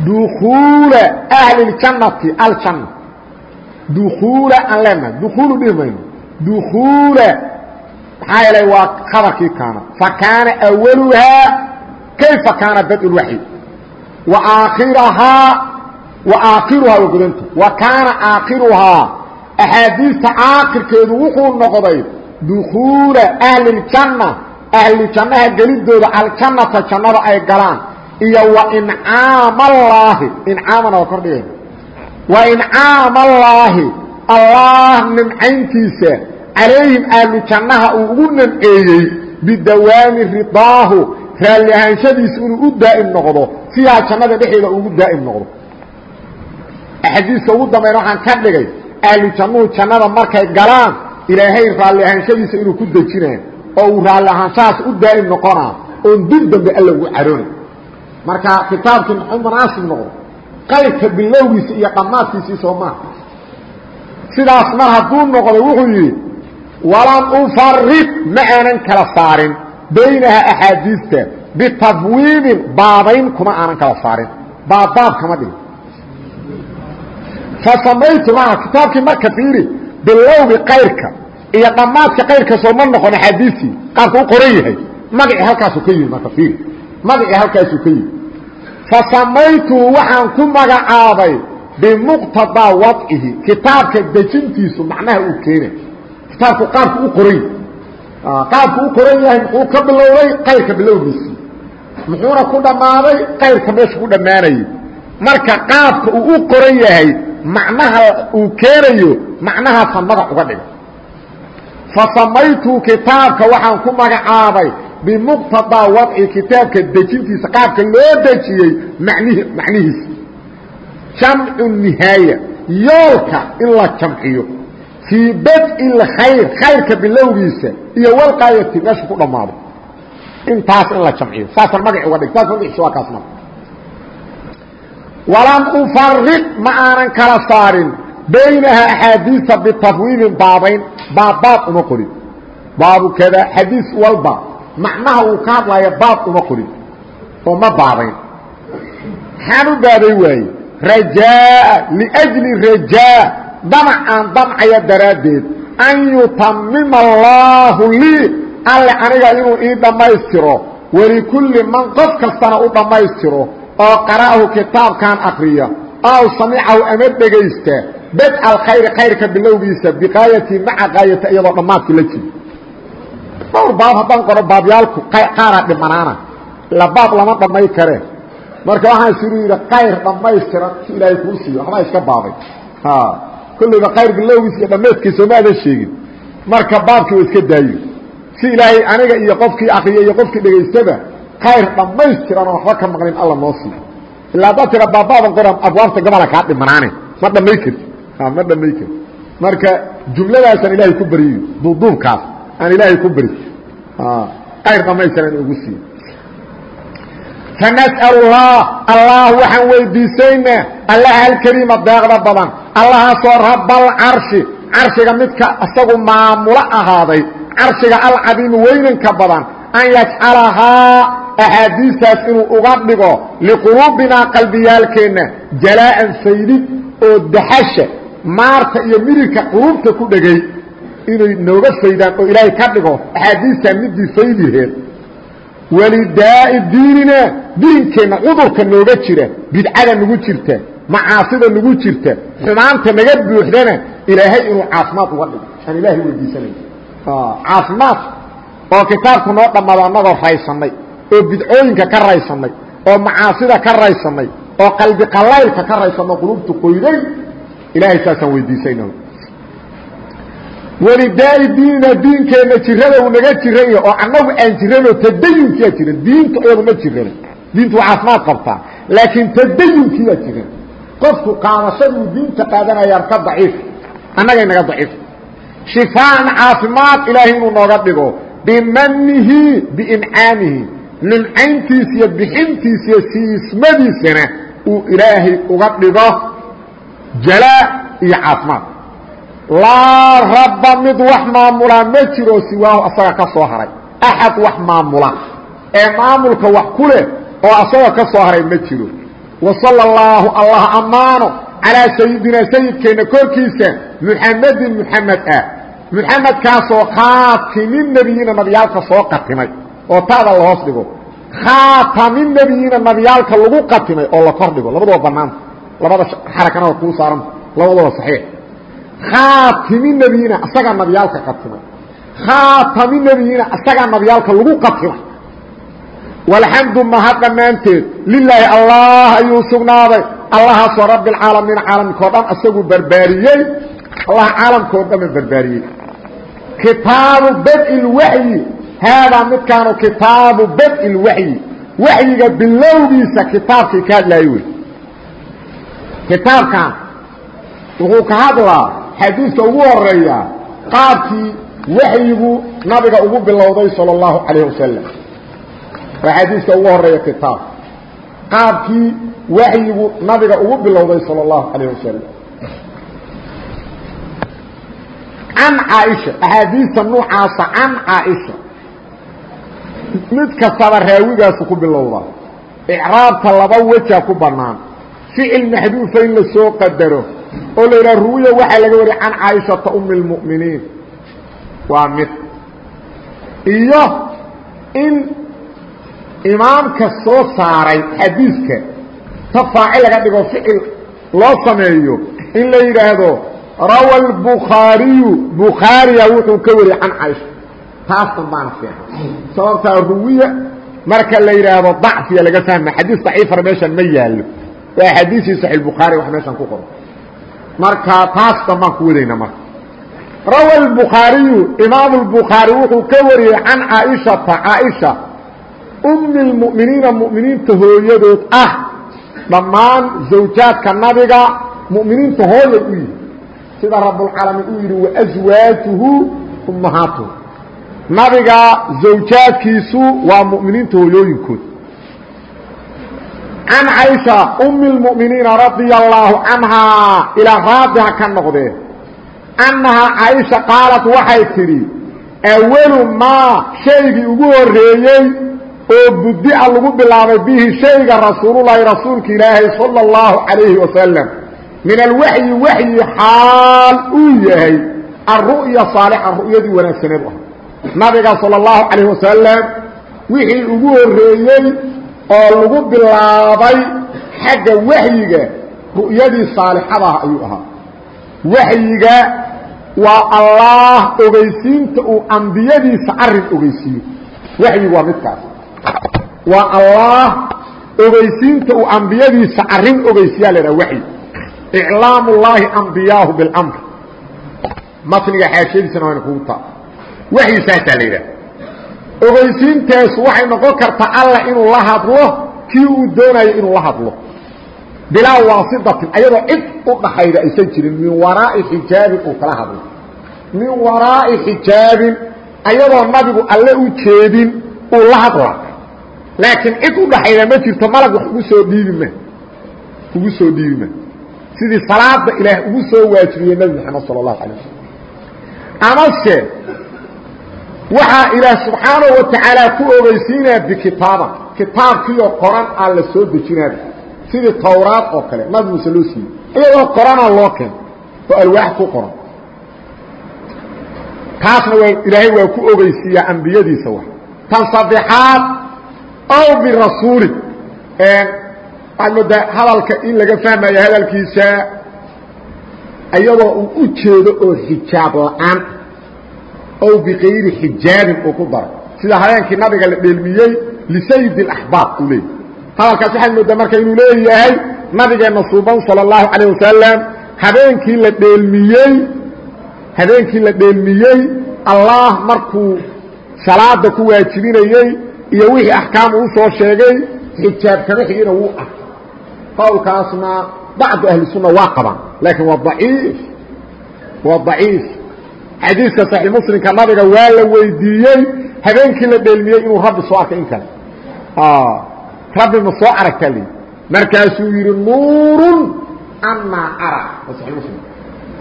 dukuula ahli اljannati aljanna. Dukuula aan leenahay dukuulu dhihi mayno. Dukuula maxaa yeelay waa khabarkii kaana. Fa kaana awaluhaa kayfa kaana bad-ulwaxyi wa aakhirahaa wa aakhiruhaa waa godanta wa kaana aakhiruhaa axaadiista aakhirkeedu wuxuu noqday dukuula ahli اljanna ahlujannaha gelidooda aljannata jannada ay galaan. Iyo wa incaamallaahi incaamana waa kordhigay wa incaamallaahi allah nimcayntiisa calayhim ahlu jannaha uu ugu namceeyey bidawaami ridaahu raalli ahaanshadiisa inuu u daa'im noqdo sidaa jannada dhexeeda ugu daa'im noqdo. Axaadiiska ugu dambayna waxaan ka dhigay ahlu jannuhu jannada markay galaan ilaahay raalli ahaanshadiisa inuu ku dejinaa oo uu raalli ahaanshahaas u daa'im noqonaa oon dib dambe alla ugu caroonay. Marka kitaabkii muxuu munaasib noqdo qaybka iyo dhammaadkiisii sidaas mar hadduu noqday wuxuu walam ufariq ma aanan kala saarin. Baynaha axaadiista bitafwiidin baabayn kuma aanan kala saarin. Baabbaab kama dhigin fasamaytu maa kitaabkii marka fiiri bilowgi kayrka iyo dhammaadka kayrka soo ma noqon axaadiistii. Qaabka u qoran yahay. Magacii halkaasuu ka yimi marka fiiri magacii halkaasuu ka yimi fasamaytu waxaan ku magacaabay bimuqtadaa wadcihi. Kitaabka dejintiisu macnaha uu keenay kitaabku qaabku u qoran yahay qaabku u qoran yahay muxuu ka bilowday kayrka bilowgiisii. Muxuuna ku dhammaaday kayrka meesha ku dhammaanayay. Marka qaabka uu u qoran yahay macnaha uu keenayo macnahaasa magac uga dhiga fasamaytu kitaabka waxaan ku magacaabay bimuqtadaa wadci kitaabka dejintiisa. Qaabka loo dejiyey manihi macnihiisa. Jamcu nihaaya yoolka in la jamciyo fii bad-i lkhayr khayrka bilowgiisa iyo walqaayati meesha ku dhammaado intaas in la jamciyo saasaan magaci uga dhig saas waa kaas marka walam ufariq ma aanan kala saarin baynaha axaadiisa bitafwiidin baabayn baabbaab uma qorin. Baabu kada xadiis walba macnaha uu ka hadlaayo baab uma qorin oo ma baabayn. Maxaan baabay waaye rajaa liأjli rajaa damac aan damcaya daraaddeed an yutamima allaahu lii alle aniga inuu ii dhammaystiro walikulli man qof kastana u dhammaystiro oo qara'ahu kitaabkan akriya aw samicahu ama dhegaysta bad alkhayri khayrka bilowgiisa biqaayati maca qaayata iyadoo dhammaadkii la jiro dhowr baab haddaan qoro baabyaalku qaaraa dhimanaana. Ila baab lama dhammay karee marka waxaan siru yidhi kayr dhammaystiran si ilaahay kuu siiyo waxbaa iska baabay kollayba khayr bilowgiisa iyo dhammaydkiisa ma adan sheegin marka baabkii waa iska daayo. Si ilaahay aniga iyo qofkii akriya iyo qofkii dhegaystaba khayr dhammaystiran oo waxba ka maqlin alla noo siiyo ilaa haddaad tira baabaaban qora abwaabta gabola kaa dhimanaane. Ma dhammay karti ma dhammay karti marka jumladaasaan ilaahay ku beriyo duuduubkaas aan ilaahay ku beri. Khayr dhammaystiran ugu siiyo fanas'al allah allah waxaan weydiisaynaa allaha alkariima deeqda badan allahaasoo rabalcarshi carshiga midka isagu maamulo ahaaday carshiga alcadiimi weynanka badan an yajcalahaa axaadiistaas inuu uga dhigo liquluubinaa qalbiyaalkeenna jalaa'an faydid oo daxasha maarta iyo mirirka quluubta ku dhegay inay nooga faydaan oo ilaahay ka dhigo axaadiistaa midii faydiheed walidaa'i diinina diinkeenna cudurka nooga jira bidcada nagu jirta macaasida nagu jirta xumaanta naga buuxdana ilaahay inuu caafimaad uga dhigo aan ilaahay weydiisanay caafimaad oo kitaabku noo dhammaado annagoo raysannay oo bidcooyinka ka raysannay oo macaasida ka raysannay oo qalbi qalaylka ka raysanno qulubtu qoyday ilaahay saasaan weydiisayna welidaai diinina diinkeenna jirada uu naga jiran yaho oo annagu aan jiranoo tadayunkiyaa jiran diintu iyadu ma jirana diintu waa caafimaad qabtaa. Laakiin tadayunkiyaa jiran qofku qaadashaduu diinta qaadanayaan ka daciif. Annagay naga daciif. Shifaan caafimaad ilaahay inuu nooga dhigo. Bimanihi biincaamihi. Nimcayntiisa iyo bixintiisa iyo siismadiisana uu ilaahay uga dhigo jalaa iyo caafimaad laa rabba mid wax maamulaa ma jiro siwaahu asaga ka soo haray. Axad wax maamula. Ee maamulka wax ku leh oo asagoo ka soo haray ma jiro. Wa sala allaahu allah ammaano calaa sayidinaa sayidkeenna korkiisa muxamedin muxamed ah. Muxamedkaasoo khaatimi nebiyiina nabiyaalka soo qatimay oo taada la hoos dhigo. Khaatami nebiyiina nabiyaalka lagu qatimay oo la kor dhigo. Labadaba banaanta labada xarakanada kuu saaranta labadaba saxiix khaatimi nebiyiina asagaa nabiyaalka qatimay. Khaatami nebiyiina asagaa nabiyaalka lagu qatimay. Walxamdu mahad dhammaanteed lilaahi allah ayuu sugnaaday. Allahaasoo rabbi alcaalamiin caalamkao dhan isaguu barbaariyey. Allah caalamkao dhanba barbaariyey. Kitaabu badi lwaxyi haadaa midkaanu kitaabu badi lwaxyi waxyiga bilowgiisa kitaabkii ka hadlaayo wey kitaabkan wuxuu ka hadlaa xadiiska ugu horeeya qaabkii waxyigu nabiga ugu bilowday salى اllahu calayh wasalam waa xadiiska ugu horeeya kitaab qaabkii waxyigu nabiga ugu bilowday salى اllahu calayh wasalam can caaisha axaadiista nuucaasa can caaisha mid kastaba raawigaasu ku bilowda icraabta laba weja ku bannaan ficil maxduufa in la soo qadaro oo la yidhaha ruwiya waxaa laga wariyay can caaishata umi اlmu'miniin waa mid. Iyo in imaamka soo saaray xadiidka ta faacil laga dhigo ficil loo sameeyo in la yidhaahdo rawa اlbukhaariyu bukhaariya wuxuu ka wariyay can caaisha. Taasna baana fiican. Sababtaa ruwiya marka la yidhaahdo dacfiya laga fahma xadiis daciifar meeshan ma yaallo. Waa xadiisii saxiixbukhaari wax meeshan ku qoro marka taastan baan ku wadayna marka rawa الbukhaariyu imaam الbukhaari wuxuu ka wariyey can caaishata caaisha umi اlmu'miniina mu'miniinta hooyadood ah dhammaan zawjaadka nabiga mu'miniinta hooyay u yihi sida rabulcaalamiin uu yidhi waaswaajuhu ummahaatuhu nabiga zawjaadkiisu waa mu'miniinta hooyooyinkood can cayشha umi اlmu'miniina radia allaahu canhaa ilaa raadiha ka noqdee annahaa caaisha qaalat waxay tidhi awalu maa shaygii ugu horreeyey oo budia lagu bilaabay bihi shayga rasuululahi rasuulka ilaahay salى اllahu calayhi wasalam min alwaxyi waxyi xaal uu yahay alru'ya saalixa ru'yadii wanaagsaneed u ah nabiga salى اllahu calayh wasalam wixii ugu horreeyey oo lagu bilaabay xagga waxyiga ru'yadii saalixadaah ayuu ahaa. Waxyiga waa allaah ogeysiinta uu ambiyadiisa arrin ogeysiiyo waxyigu waa midkaas. Waa allaah ogeysiinta uu ambiyadiisa arrin ogeysiyaa la dhaha waxyi iclaam اllaahi ambiyaahu biاlamr matniga xaashiyadiisana wayna kugu taa. Waxyi saasaa la yidhaha ogeysiintaasu waxay noqon kartaa alla inuu la hadlo kii uu doonayo inuu la hadlo. Bilaa waasitatin ayadoo cid u dhaxayda aysan jirin min waraa'i xijaabin uu kala hadlo. Min waraa'i xijaabin ayadoo nabigu alle u jeedin uu la hadla laakiin cid u dhaxayda ma jirto malag wax ugu soo dhiibi ma. Ugu soo dhiibi ma. Sidii salaada ilaah ugu soo waajibiyey nebi moxamed sala allahu alay wasalam amase waxaa ilaah subxaanahu wa tacaala ku ogeysiinaya bikitaaban kitaabkiioo qoran aa la soo dejinaaba sidii tawraad oo kale nabi muuse loo siiyey iyadoo qoranaa loo keen oo alwaax ku qoran. Taasna waa ilaahay waa ku ogeysiiyaa ambiyadiisa wa tan saddexaad ow birasuuli waxaad moodaa hadalka in laga fahmaya hadalkiisa iyadoo uu u jeedo oo xijaab la'aan ow bikayri xijaabin uu ku daro sida habeenkii nabiga la dheelmiyey lisayid اaxbaab uu leeyay hadalkaas waxaad moodaa marka inuu leeyahay nabigeenna suuban salى الlahu عalيه wasalam habeenkii la dheelmiyey habeenkii la dheelmiyey allah markuu salaada ku waajibinayey iyo wixii axkaam uu soo sheegay xijaab kama xigina wuu ah qowlkaasna bacdu ahli sunna waa qabaan laakiin waa aciif waa daciif xadiiska saxiix muslimka nabiga waa la weydiiyey habeenkii la dheelmiyey inuu rabbi soo arkay in kale. Rabbi ma soo aragtaa li markaasuu yidhi nuurun anaa ara.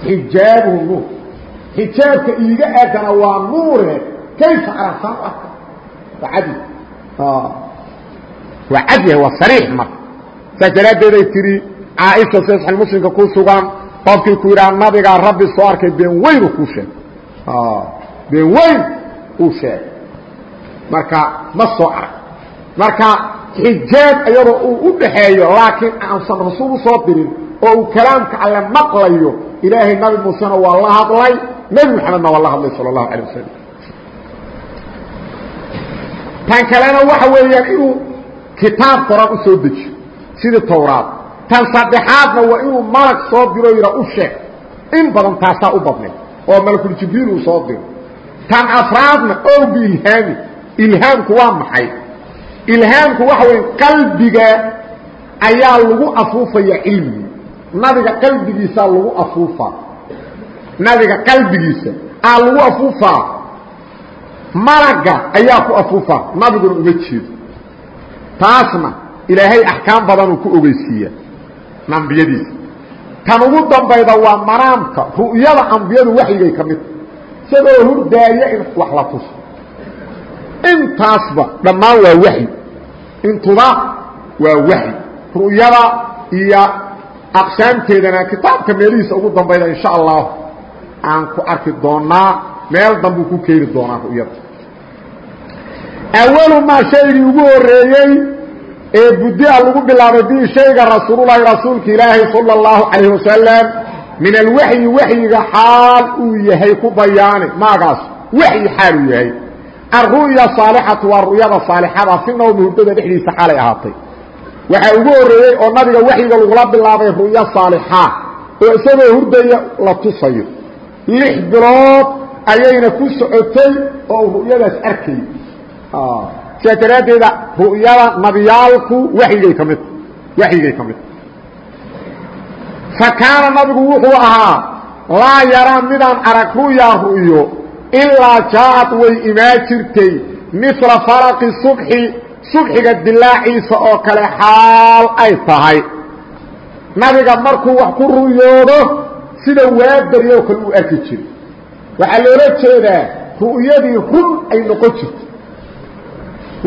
Xijaabuhu nuur. Xijaabka iiga aadana waa nuure kayfa arasaan u arka waa cadi. Waa cad yahay waa sariix marka. Saas daraaddeeday tihi caaisha sida saxi muslimka ku sugan qofkii ku yidhaha nabigaa rabbi soo arkay been weynu kuu sheegay been weyn uu sheegay. Marka ma soo arag. Marka xijaab iyadoo uu u dhaxeeyo laakiin aansan rasuul u soo dirin oo uu kalaamka alle maqlayo ilaahay nabi muusena waa la hadlay nebi moxamedna waa la hadlay sala allahu calay wasalam tan kalena waxa weeyaan inuu kitaab qoran u soo dejiyo sidii towraad tan saddexaadna waa inuu malag soo diro yidha u sheeg in badan taasaa u badnay oo malakuljibriil uu soo diro tan afraadna oo biilhaami ilhaamku waa maxay? Ilhaamku waxa weya qalbiga ayaa lagu afuufaya cilmigi nabiga qalbigiisaa lagu afuufaa. Nabiga qalbigiisa aa lagu afuufaa. Malaga ayaa ku afuufaa. Nabiguna uma jeedo. Taasna ilaahay axkaam badanuu ku ogeysiiya. Ambiyadiisa tan ugu dambayda waa manaamka ru'yada ambiyadu waxyigay ka midta isagoo hurdaaya in wax la tuso. Intaasba dhammaan waa waxyi. Intuba waa waxyi. Ru'yada iyo aqsaamteedana kitaabka meelihiisa ugu dambayda insha allah aan ku arki doonaa meel dambuu ku keeni doonaa ru'yada. Awalu maa shaygii ugu horeeyey ee budia lagu bilaabay bi shayga rasuululahi rasuulka ilaahi salى اllahu calayh wasalam min alwaxyi waxyiga xaal uu yahay ku bayaani. Maagaas waxyi xaal uu yahay. Aru'ya saalixatu waa ru'yada saalixada fi nawmi hurdada dhexdiisa xaalay ahaatay. Waxaa ugu horeeyey oo nabiga waxyiga lagula bilaabay ru'yo saalixa oo isagoo hurdaya la tusayo. Lix bilood ayayna ku socotay oo ru'yadaas arkay sidaa daraaddeeda ru'yada nabiyaalku wayigay ka mid. Waxyigay ka mid. Fa kaana nabigu wuxuu ahaa laa yaraa midaan arag ru'yaa ru'yo ilaa jaaad way imaan jirtay mila faraqi subxi subxiga dilaaciisa oo kale xaal ay tahay. Nabiga markuu wax ku ru'yoodo sida waadariyoo kale uu arki jiray. Waxaa loola jeedaa ru'yadii run ay noqon jirto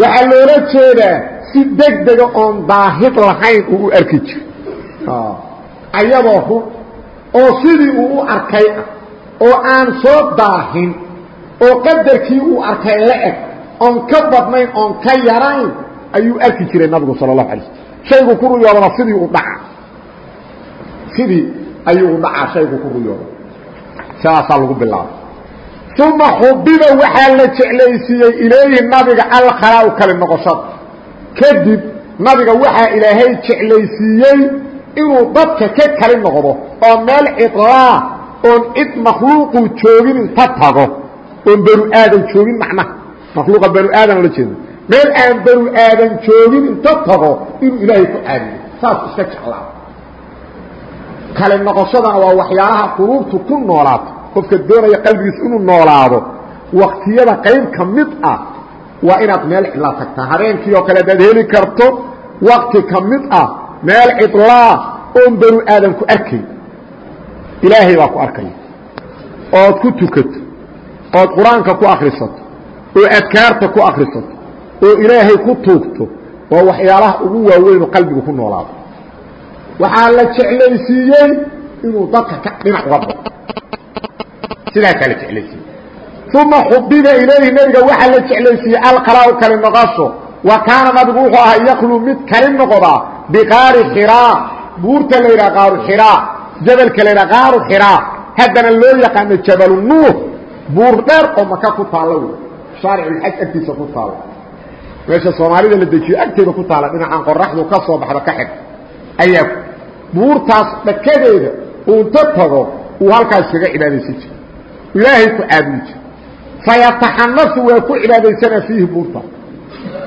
waxaa loola jeedaa si degdega oon daahid lahayn uu u arki jiro ayadoo run oo sidii uu u arkay ah oo aan soo daahin oo qadarkii uu arkay la eg oon ka badnayn oon ka yarayn ayuu arki jiray nabigu sal اlahu alay slm shaygu ku ruyoodana sidii u dhaca. Sidii ayuu u dhacaa shaygu ku ruyooda. Sidaasaa lagu bilaabay uma xubiba waxaa la jeclaysiiyey ilayhi nabiga alkhalaau kali noqoshada kadib nabiga waxaa ilaahay jeclaysiiyey inuu dadka ka kali noqdo oo meel cidlaa oon cid makhluuquu joogin inta tago oon banu aadan joogin macnaha makhluuqa banu aadan ola jeeda meel aan banu aadan joogin inta tago inuu ilaahay ku caabudo saas iska jeclaa kali noqoshadana waa waxyaalaha quluubtu ku noolaato qofka doonaya qalbigiisa inuu noolaado waktiyada qayb ka mid ah waa inaad meel cidlaa tagtaa. Habeenkii oo kale adaad heli karto wakti ka mid ah meel cidlaa oon banu aadan ku arkay. Ilaahay baa ku arkaya ood ku tukato ood qur'aanka ku akrisato oo adkaarta ku akrisato oo ilaahay ku tuugto waa waxyaalaha ugu waaweyn oo qalbigu ku noolaado. Waxaa la jeclaysiiyey inuu dadka ka dhinac uga sidaasaa la jeclaysiiyey uma xubiba ilayhi nebiga waxaa la jeclaysiiyey alqalaa kali noqosho wa kaana nabigu wuxuu ahaa yakluu mid kali noqdaa biqaari xiraa. Buurta la yidhaha qaaru xiraa jabalka la yidhaha qaaru xiraa. Haddana loo yaqaano jabalu nuur buur dheer oo maka ku taalla wey shaariculxaj agtiisa ku taalla. Meesha soomaalida la dejiyo agteeda ku taalla dhinacan qoraxdu ka soo baxdo ka xig ayaa buurtaas dhakadeeda uunta tago uu halkaas kaga cibaadaysan jira ilaahay ku caabudi jira fayataxanasu waa ku cibaadaysana fiihi buurta.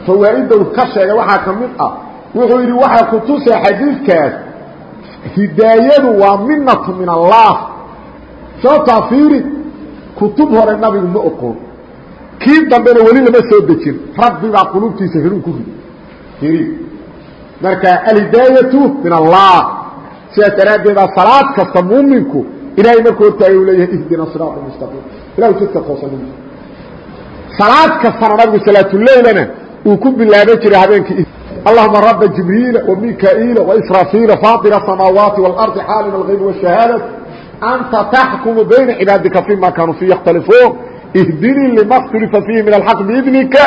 Fawaa'idow ka sheegay waxaa ka mid ah wuxuu yidhi waxaa ku tusa xadiidkaas hidaayadu waa minatu min allah. Sababtaa fiiri kutub hore nabigu ma oqoon kii dambena weli lama soo dejin. Rabbi baa qulubtiisa hanuun ku riday. Marka alhidaayatu min allah. Sidaas daraaddeeda salaad kasta muuminku ilahay markuu hortaagay u leeyahay ihdina siraat mustaqiim. Ilahu jidka toosan salaad kastana nabigu salaatuleylana uu ku bilaaban jiray habeenkii allahuma raba jibriila wamikaiila waisraafiila faatira asamaawaati waalardi caalim algayb washahaadati anta taxkumu bayna cibaadika fima kaanuu fii yakhtalifuun ihdinii lima khtulifa fiihi min alxaq biidnika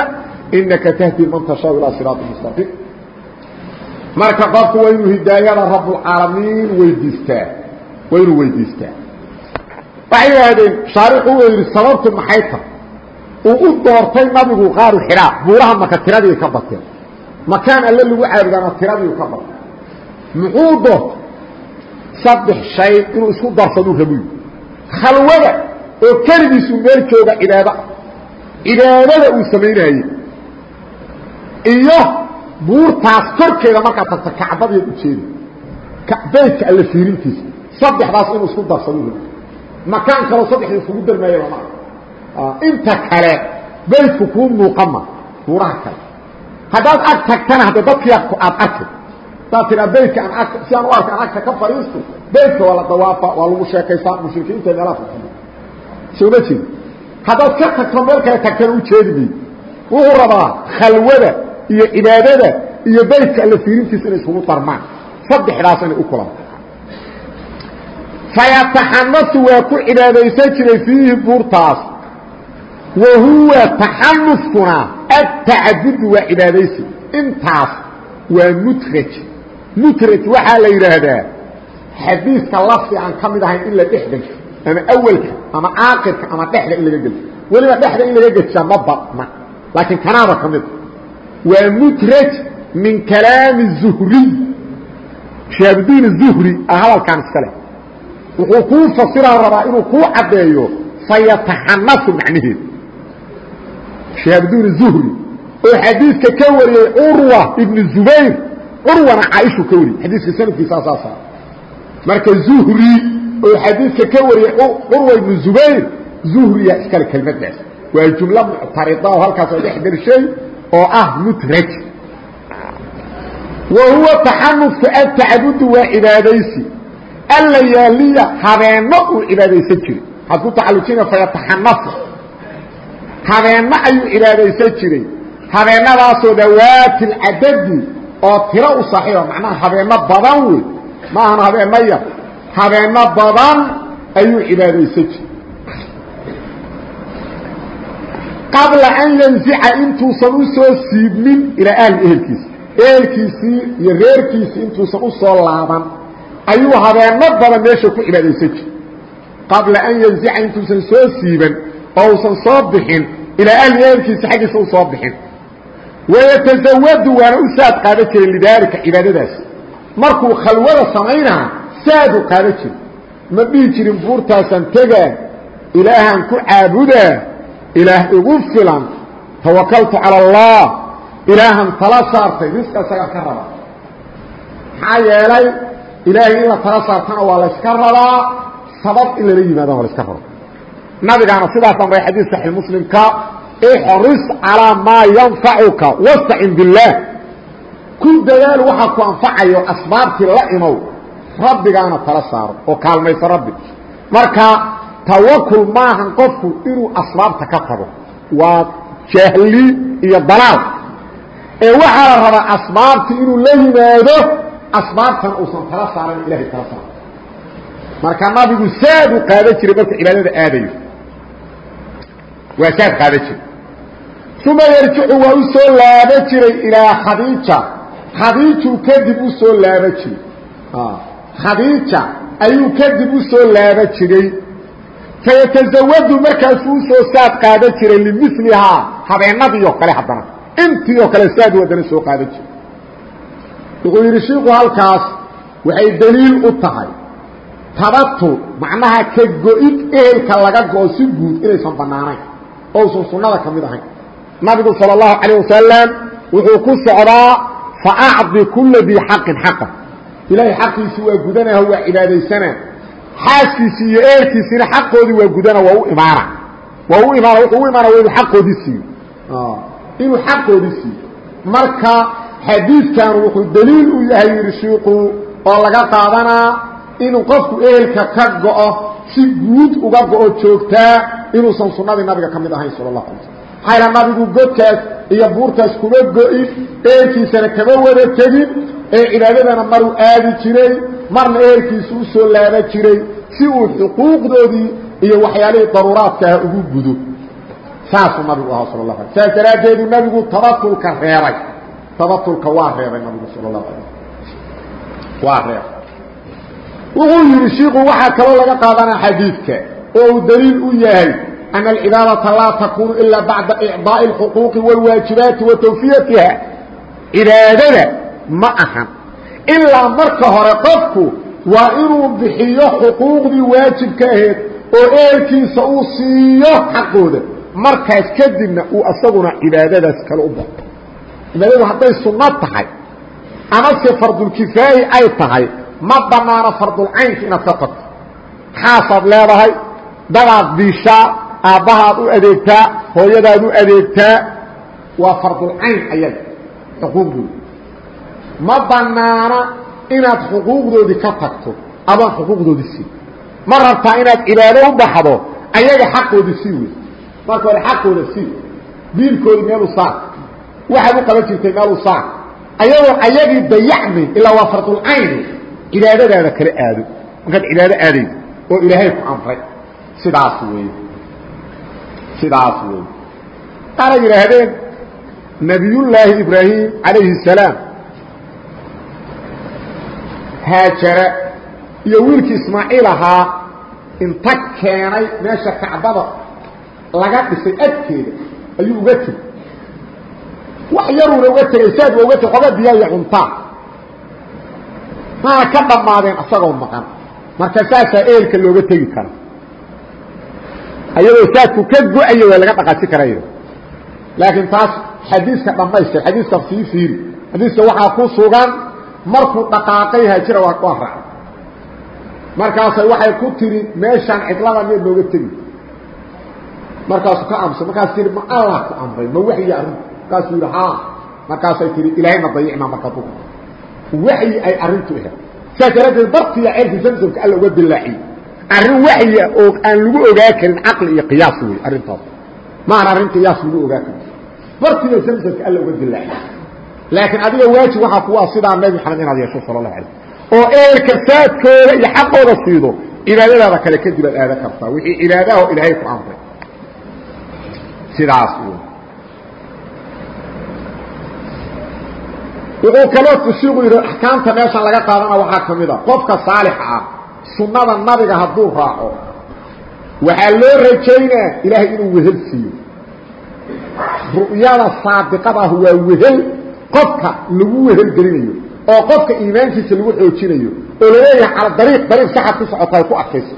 inaka tahdi man tashaau ilaa siraati mustaqiim. Marka qofku waa inuu hidaayada rabulcaalamiin weydiistaa waa inuu weydiistaa waxay yidhaahdeen shaarixu uu yidhi sababtu maxay tahay? Uu u doortay nabigu qaaru xidhaa buuraha maka tiradii ka bateen makaan alle lagu caabudana tiradii ka batay. Muxuu doortay saddex shay inuu isku darsaduu rabuy khalwada oo keligiisuu meel jooga cibaado cibaadada uu samaynayey iyo buurtaas korkeeda markaad tagta kacbadiiad ujeedi baytka alle fiirintiisa saddexdaas inuu isku darsado makaan kaloo saddexda iskugu darmaaya lama inta kale baytku kuu muuqama buuraha kale. Haddaad ag tagtana hadda dadkii aad arkay hadaad tiraa baytka aan si aan u arka aan agta ka fadhiisto baytka waa la dawaafa waa lagu sheekaysaa mushrikiinta meelaha faiya sooma jeedi haddaad ka tagto meel kale tagtana ujeedi mayd wuxuu rabaa khalwada iyo cibaadada iyo baytka alla fiirintiisa inay iskugu darmaan saddexdaas inay u kulanto fayataxanasu waa ku cibaadaysan jiray fiihi buurtaas wa huwa taxanuskuna atacabudu waa cibaadaysi intaas waa mutraj mutraj waxaa la yidhaahdaa xadiiska lafdi aan ka mid ahayn in la dhex gelsho ama awelka ama aakirka ama dhexda in laga gelsho weliba dhexda in laga gelshaa ma badna laakiin kanaaba ka mida waa mudraj min kalaami zuhriy shihaabudiin zuhri a hadalkan iska leh wuxuu kuu fasiraan rabaa inuu kuu caddeeyo fayataxanasu macnaheedu shihaabudiin zuhri oo xadiidka ka wariyey curwa ibnu zubayr curwana caaishu ka wariyey xadiiska sanadkiisa saasa marka zuhri oo xadiidka ka wariyey curwa ibnu zubayr zuhriya iskale kelmaddaas waa jumlo muctarida oo halkaasoo dhex gershay oo ah mudraj wa huwa taxanufku atacabudu waa cibaadaysi allayaaliya habeenno uu cibaadaysan jiray. Waxaad ku tacalujina fayataxanafu habeenno ayuu cibaadaysan jiray. Habeennadaasoo dawaati lcadadi oo tiro u saaxiiba macnaha habeenno badan wey. Ma ahan habeenno yar. Habeenno badan ayuu cibaadaysan jiray. Qabla an yanzica intuusan u soo siibmin ilaa ahli ehelkiisa. Ehelkiisii iyo reerkiisii intuusan u soo laaban ayuu habeenno badan meesha ku cibaadaysan jir qabla an yanzica intuusan soo siiban oo usan soo bixin ilaa ahli ehelkiisa xaggiisa u soo bixin. Wayatasawadu waana u saad qaadan jiray lidaalika cibaadadaas markuu khalwada samaynaa saadu qaadan jiri ma dhihi jirin buurtaasaan tegaa ilaahaan ku caabudaa ilaah igu filan ilaahay in la tala saartana waa la rabaa. Sabab in lala yimaadana waa la yska nabigaana sidaas amray xadiis saxi muslimka ixris calىa maa yanfacuka wastacin biاllaah ku dadaal waxaa ku anfacayo asbaabtii la imow rabbigaana tala saaro oo kaalmayso rabbi. Marka tawakul maahan qofku inuu asbaabta ka tago waa jahli iyo dalaal. Ee waxaa la rabaa asbaabtii inuu la yimaado asbaabtana uusan tala saaran ilahay tala saaro marka nabigu saadu qaadan jiray markuu cibaadada aadayo. Waa saad qaadan jiray. Uma yarjicu waa u soo laaba jiray ilaa khadiija. Khadiijuu kadib u soo laaba jiray. Khadiija ayuu kadib u soo laaba jiray. Fayatazawadu markaasuu u soo saad qaadan jiray limilihaa habeenadii oo kale haddana. Intii oo kale saad haddana soo qaadan jiray wuxuu yidhi shiiku halkaas waxay daliil u tahay tabatul macnaha ka go-id ehelka laga go-o si guud inaysan bannaanayn ousan sunnada ka mid ahayn nabigu salى اlahu calayه wasalam wuxuu ku socdaa faacdi kula dii xaqin xaqa ilaahay xaqiisi waa gudanah waa cibaadaysanaa xaaskiisii iyo eerkiisiina xaqoodii waa gudana waa u imaana waa u imaana wuxuu u imaana waa inuu xaqoodii siiyo inuu xaqoodii siiyo marka xadiidkan wuxuu daliil u yahay yidhi shiiku oo laga qaadanaa inuu qofku ehelka ka go'o si guud uga go'o joogtaa inuusan sunnadii nabiga ka mid ahayn sala allahu alay slm maxayla nabigu godkaas iyo buurtaas kuma go'in ehelkiisana kama wada tegin ee cibaadadana maruu aadi jiray marna ehelkiisu u soo laaba jiray si uu xuquuqdoodii iyo waxyaalihii daruuraadkaah ugu gudo. Saasuu nabigu ahaa sal la ala saas daraaddeedu nabigu tabatulka reebay tabatulka waa reebay nabigu sal lahu ala waa reebay wuxuu yidhi shiiku waxaa kaloo laga qaadanaa xadiidka oo uu daliil u yahay أن العباadة laa تkun إilا baعda إعضاaء الحquuqi والwaaجibaaتi wa twفiyatiha cibaadada ma ahan ilaa marka hore qofku waa inuu bixiyo xuquuqdii waajibka ahayd oo eelkiisa uu siiyo xaqooda markaas kadibna uu asaguna cibaadadaas kale u baxo cibaadadu hadday sunno tahay amase fardulkifaayi ay tahay ma banaano fardulcaynka inaad ka xaasaad leedahay? Dadaad diishaa aabbahaad u adeegtaa hooyadaad u adeegtaa waa fardulcayn ayaga xuquuqdooda ma banaana inaad xuquuqdoodii ka tagto adoon xuquuqdoodii sii. Ma rabtaa inaad cibaado u baxdo ayaga xaqoodii sii wey marka hore xaqooda sii. Diilkoodii meelu saar waxaad u qaban jirtay meelu saar. Ayadoo ayagii dayacmay ilaa waa fardulcayni cibaadadaada kala aado. Markaad cibaado aadaydo oo ilaahay ku amray. Sidaas weeye. Sidaas wey qaara yidhaahdeen nebiyullaahi ibraahim calayhi الsalaam haajara iyo wiilkii ismaaciil ahaa inta keenay meesha kacbada laga dhisay agteeda ayuu uga tegey wax yaruuna uga tegay saad waa uga tegay xoga biyaa iyo cuntaa maana ka dhammaadeen asagoo maqan. Marka saasaa eelka looga tegi kara ayadoo saadku ka go'aya waa laga dhaqaasi karaya laakiin taas xadiiska dhammaystir xadiiska sii fiiri. Xadiiska waxaa ku sugan markuu dhaqaaqay haajira waa waa raacay. Markaasay waxay ku tiri meeshaan cidlada miyaad nooga tegi? Markaasuu ka amsay markaas tii ma allah ku amray ma waxyi arrintu markaasuu yidhi haa. Markaasay tihi ilaahayna dayicnaa marka bu waxyi ay arrintu ahayd saas daraaddeed bartiya ceelkii samsamka alla uga dilaaciyey arrin waxya oo aan lagu ogaa karin caqli iyo qiyaas wey arrintaas. Maana arrin qiyaas lagu ogaa karin. Bartiba samsamka alla uga dilaaciy laakiin adiga waajib waxaa kuwaa sidaa nabi maxamed inaad yeesho sala allahu alay oo eelka saadkooda iyo xaqooda siido cibaadadaada kale kadib aad aadan kartaa. Wixii cibaadaho ilaahay ku amray. Sidaas wuxuu kaloo tushiiqu yidhi axkaamta meeshan laga qaadana waxaa ka mid a qofka saalixa ah sunnada nabiga hadduu raaco waxaa loo rajaynaa ilaahay inuu wehel siiyo. Ru'yada saadiqada ah waa wehel qofka lagu wehel gelinayo oo qofka iimaankiisa lagu xoojinayo oo la leeyahay cala dariiq dariiq saxad ku socota ay ku adkayso.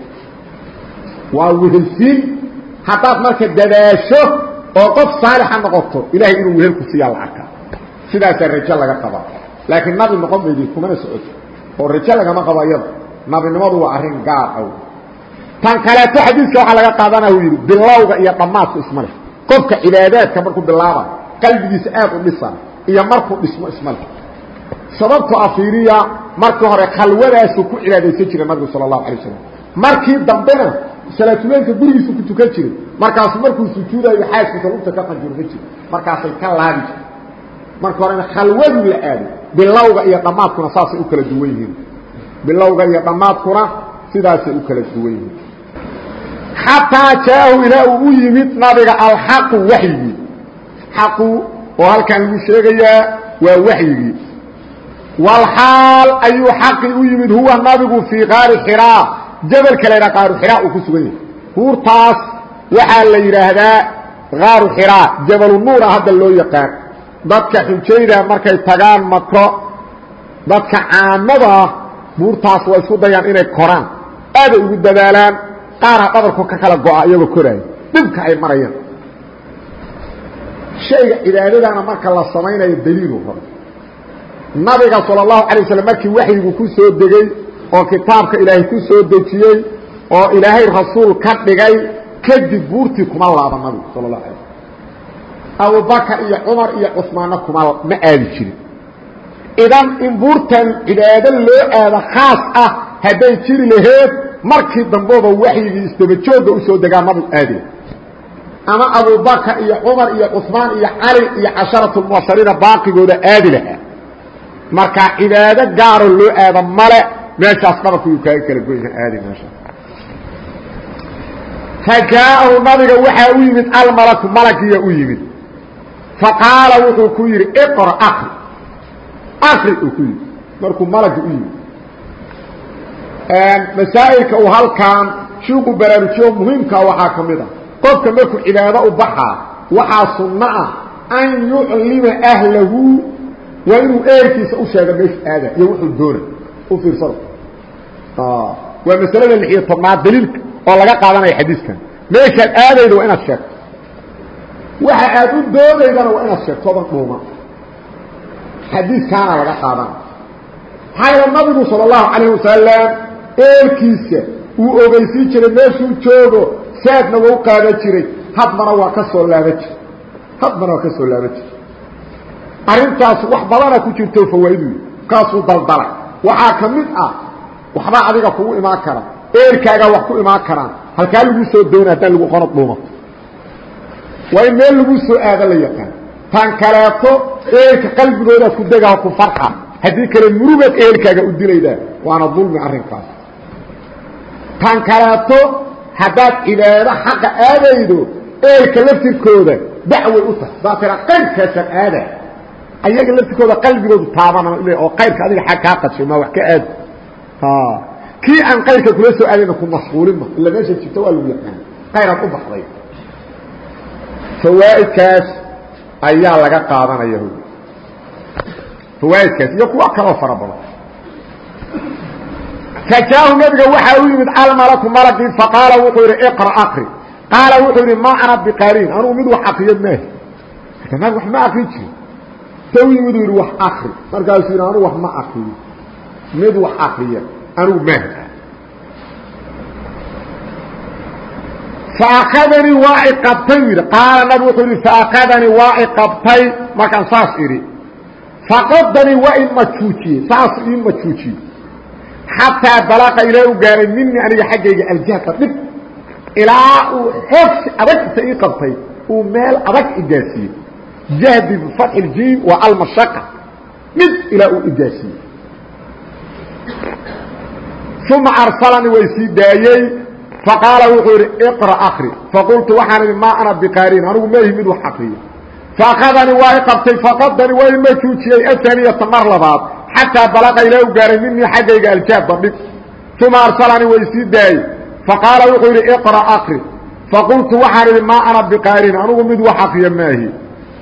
Waa wehelsiin haddaad marka dadaasho oo qof saalixa noqoto ilaahay inuu wehel ku siiyaa la arkaa sidaasaa rajo laga qabaa laakiin nabi noqon maydi kumana socoto oo rajo lagama qabo iyada nabinimadu waa arrin gaar aw. Tan kaleeto xadiiska waxaa laga qaadanaya uu yidhi bilowga iyo dhammaadku isma leh. Qofka cibaadaadka markuu bilaaba qalbigiisa aad u dhisan iyo markuu dhismo isma leh. Sababto afiiriya markii hore khalwadaasuu ku cibaadaysan jiray nabigu sala allahu alay wasalam markii dambena salaatuleylka gurigiisu ku tukan jiray markaasu markuu sujuudayo xaaskiisa lugta ka qanjursan jiray. Markaasay ka laabi jirtay marka horena khalwadu la aado. Bilowga iyo dhammaadkuna saasay u kala duwan yihiin. Bilowga iyo dhammaadkuna sidaasay u kala duwan yihiin. Xataa jaahu ilaa uu u yimid nabiga alxaqu waxyigii xaqu oo halkan lagu sheegayaa waa waxyigii walxaal ayuu xaqii u yimid huwa nabigu fii qaari xiraa jabalka la yidhaha qaaru xiraa uu ku sugan yahay. Huurtaas waxaa la yidhaahdaa qaaru xiraa jabalu nuura hadda loo yaqaan dadka xujayda markay tagaan mako dadka caamadaa ah, buurtaas waa isku dayaan inay koraan. Aaday ugu dadaalaan qaaraa dhabarku ka kala go-a iyagoo koraaya dhibka ay marayaan. Shayga cibaadadaana marka la samaynayo daliilu hor nabiga sala allahu alay waslm markii waxyigu ku soo degey oo kitaabka ilaahay ku soo dejiyey oo ilaahay rasuul ka dhigay kadib buurtii kuma laaba sala اlahu alay abubakar iyo cumar iyo cusmaanna kuma ma aadi jirin. Idan in buurtan cibaado loo aado khaas ah hadday jiri laheed markii dambooba waxyigii isdabajooga u soo degaa nabi aadi. Ama abubakar iyo cumar iyo cusmaan iyo cali iyo casharatu mubashariina baaqigooda aadi lahaa. Marka cibaado gaaroo loo aado male meeshaas dhabarku yuu kaaga kala goyha aadi meeshaas fajaaءahu nabiga waxaa u yimid almalaku malagiya u yimid faqaala wuxuu ku yidhi iqra akri akri uu ku yidhi markuu malagi u yimid. Masaa'ilka uu halkan shiiku baraarujiyo muhiimkaa waxaa ka mid a qofka markuu cibaado u baxaa waxaa sunno ah an yuclima ahlahu waa inuu eerkiisa u sheego meeshu aada iyo wuxuu doona u fiirsado. Waa masalada lixiyo tobnaad daliilka oo laga qaadanaya xadiiskan. Meeshaad aadayda waa inaad sheegto waxa aad u doodaydana waa inaad sheegto odan dhuuma. Xadiiskaana laga qaadanaya maxaa nabigu sala allahu calayh wasalam eerkiisa uu ogeysiin jiray meeshuu joogo saadna waa u qaadan jiray. Hadbana waa ka soo laaban jiray hadbana waa ka soo laaban jiray arrintaas wax badana ku jirto fawaa'idu kaasuu daldalay. Waxaa ka mid ah waxbaa adiga kugu imaan kara eerkaagaa wax ku imaan karaan. Halkaa lagu soo doona haddaan lagu qonod dhuumato waa in meel lagu soo aado la yaqaan. Tan kaleeto eerka qalbigoodaad ku degaha ku farxa haddii kale murugaad eerkaaga u dilaydaa waana dulmi arrinkaas. Tan kaleeto haddaad cibaado xaqa aadaydo eelka laftirkooda dacway u tahay baa tira qayrkaasaan aada. Ayaga laftirkooda qalbigoodu taabana oo qayrka adiga xag kaa qashay maa wax ka aad. Kii aan qayrka kula soo aadayna ku mashquulin ma. Illa meesha jirta waa lagu yaqaan. Qayraad u baxday fawaa'idkaas ayaa laga qaadanaya. Fawaa'idkaas iyo kuwa kaloo fara badan. Fajaahu nabiga waxaa u yimid almalaku malagii faqaala wuxuu yidhi iqra akri qaala wuxuu yidhi maa ana biqariin anugu mid wax akriyo maahi marka nabig wax ma akri jiri ta u yimid u yidhi wax akri markaasuu yidhi anugu wax ma akriyo mid wax akriya anugu maahi faakadanii waa i qabtay u yidhi. Qaala nabig wuxuu yidhi faakadanii waa i qabtay. Markaan saas idhi faqadanii waa i majuujiyey saasuu ii majuujiyey xataa balaqa ilaa u gaaray minii aniga xaggayga aljahda dhib ilaa uu xoogsi adag inta ii qabtay uu meel adag igaasiiyey jahdi bifatxi اjiim waa almashaqa dhib ilaa uu igaasiiyey uma arsalanii way sii daayey faqaala wuxuu yidhi iqra akri faqultu waxaan idhi maa ana biqaariin anigu ma ihi mid wax akriyo faakadanii waa i qabtay faqadanii waa ima juujiyey ataniyata mar labaad xataa balaqa ilaa u gaaray minii xaggayga aljaabba dhib uma arsalanii way sii daayey faqaala wuxuu yidhi iqra akri faqultu waxaan idhi maa ana biqaarin anugu mid wax akriya maahi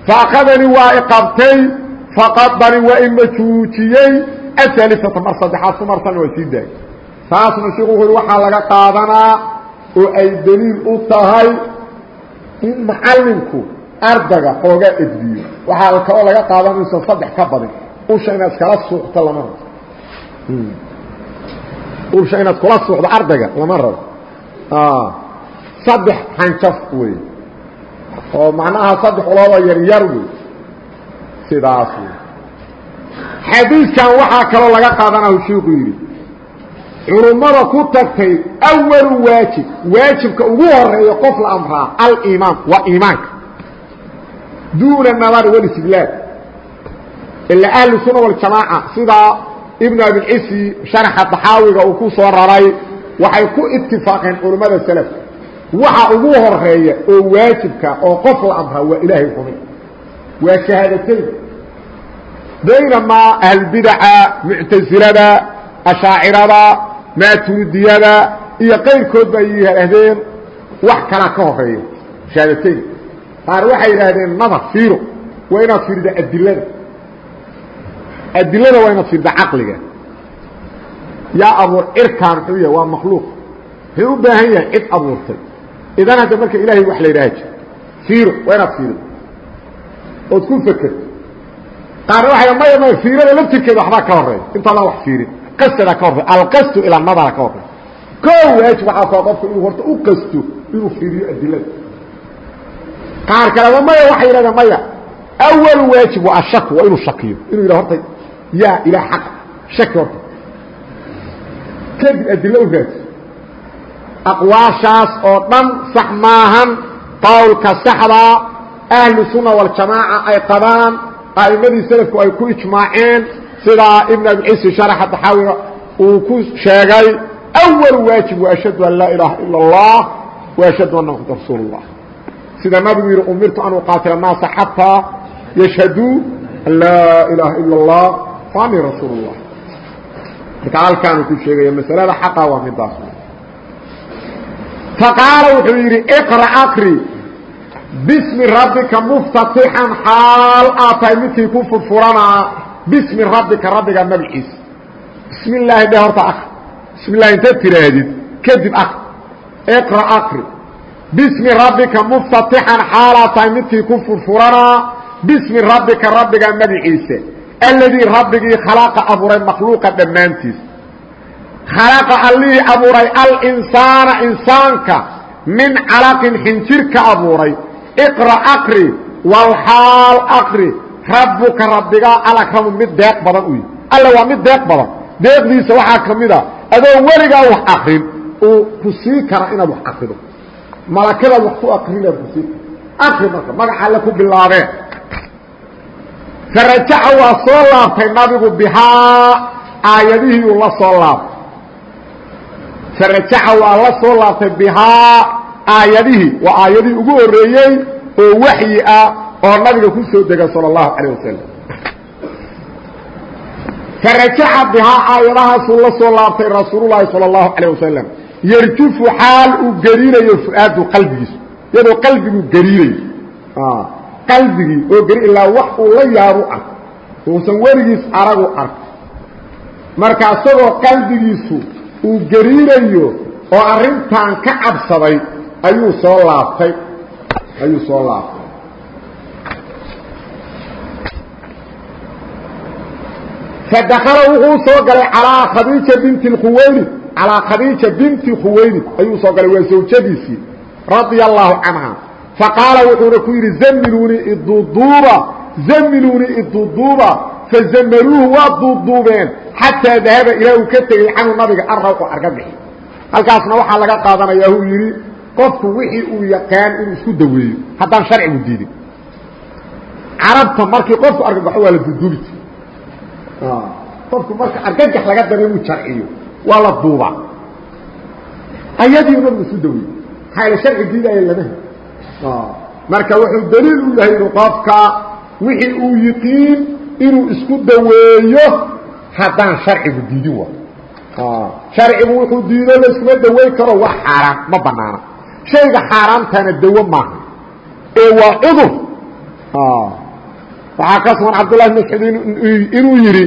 faakadanii waa i qabtay faqadanii waa ima juujiyey aaliata mar saddexaad uma arsalani waa sii daayey taasna sheikhu wuxuu waxaa laga qaadanaa oo ay daliil u tahay in macallinku ardaga xoogaa edbiyo. Waxaa kaloo laga qaadanaysa saddex ka badin usha inaad iskala suuxto lama rabo. Usha inaad kula suuxdo ardayga lama rabo. Saddex hanjaf wey oo macnaha saddex ulooda yaryar wey sidaas wey xadiidkan waxaa kaloo laga qaadanahu shiiku yidhi culummada ku tagtay awalu waajib. Waajibka ugu horreeya qof la amraa aliimaan. Waa iimaanka. Duuna nadari walistidlaal ila ahlu sunna waljamaaca sida ibnu abilcisi sharaxa daxaawiga uu ku soo raray waxay ku itifaaqeen culummada selafka waxa ugu horreeya oo waajibka oo qof la amraa waa ilaahay rumay waa shahaadatayn baynamaa ahlbidaca muctasilada ashaacirada maaturidiyada iyo qayrkood bay yidhaahdeen wax kalaa ka horreeya shahaadatayn qaar waxay yidhaahdeen nadar fiiro waa inaad fiirida adilada. Adilada waa inaad fiirida caqliga. Yaa abuur cirkaan muxuu yahay waa makhluuq. Wuxuu u baahan yahay cid abuurtay. Idan hadda marka ilaahay wax la yidhaha jir fiiro waa inaad fiirido ood ku fekerto qaarna waxay maya maya fiirada laftirkeeda waxbaa ka horreeya intaadaan wax fiirin qasadaa ka horreya alqasdu ilaa nadara ka horreya koo waajib waxaa kao qofku inuu horta u qasto inuu fiiriyo adilada. Qaar kaleba maya waxay yidhahdeen maya awal waajib waa ashaku waa inuu shakiyo inuu yidhah horta yaa ilaa xaqa shaki horta. Kadib adilo u raadso aqwaashaas oo dhan sax maahan qowlka saxdaa ahlu sunna waljamaaca ay qabaan a'immadii selafku ay ku ijmaaceen sidaa ibn abicisi sharaxa taxaawiga uu ku sheegay awal waajib wa ashhadu an laa ilaaha ila اllah wa ashhadu anna muxamada rasuul اllah sida nabigu yidhi umirtu an uqaatila الnaasa xataa yashhaduu an laa ilaaha ila اllah wa anii rasuul اllah marka halkaanu ku sheegaya masalada xaqa waa midaas faqaala wuxuu yidhi iqra akri bismi rabbika muftatixan xaal aad tahay midkii ku furfuranaa bismi rabbika rabbiga magaciisa bismi illaahi dhe horta akri bismi illahi intaad tidhaahdid kadib akri iqra akri bismi rabbika muftatixan xaal aad tahay midkii ku furfuranaa bismi rabbika rabbiga magaciisa alladii rabbigii khalaqa abuuray makhluuqa dhammaantiis. Khalaqa allihii abuuray alinsaana insaanka min calaqin xinjir ka abuuray. Iqra aqri. Walxaal aqri rabbuka rabbigaa alakramu mid deeq badan u alle waa mid deeq badan. Deeqdiisa waxaa ka mid a adoo weligaa wax akrin uu ku sii kara inaad wax akrido. Malakadaad wax ku akrinaad ku sii akri marka magaca alle ku bilaabeen farajaca waa soo laabtay nabigu bihaa aayadihii uu la soo laabtay. Farajaca waa la soo laabtay bihaa aayadihii waa aayadihii ugu horeeyey oo waxyi ah oo nabiga ku soo dega salى الlahu عalيه wasalam farajaca bihaa aayadahaasuu la soo laabtay rasuul lahi salى الlahu عalيه wasalam yarjufu xaal uu gariirayo fuaadu qalbigiisu iyadoo qalbigu gariirayo qalbigii oo gari ilaa wax uu la yaabu ah uusan weligiis aragu ark marka isagoo qalbigiisu uu gariirayo oo arrintan ka cabsaday ayuu soo laabtay ayuu soo laabtay Fadakala wuxuu soo galay calaa khadiija binti khuwaylid calaa khadiija binti khuwaylid ayuu soo galay waa zawjadiisii radia allaahu canha faqaala wuxuuna ku yidhi zamiluunii iduuduuba zamiluunii iduuduuba fazamaluuhu waa duuduubeen xataa dahaba ilaa uu ka tegey canhu nabiga arrawqu argabixi halkaasna waxaa laga qaadanayaa uu yidhi qofku wixii uu yaqaan inuu isku daweeyo haddaan sharcigu diidin carabta markii qofku argagaxo waa la duuduubi jir qofku marka argagax laga daro inuu jarciyo waa la duubaa. Ayadii nabigu isu daweeye maxaa sharci diidaya lama marka wuxuu daliil u yahay inuu qofka wixii uu yiqiin inuu isku daweeyo haddaan sharcigu diidin wa sharcigu wuxuu diido layskuma daweyn karo wax xaaraan ma banaana shayga xaaraamtaana dawo maaha. Ee waa cudur waxaa ka sugan cabdullahi bn mascuud inuu yidhi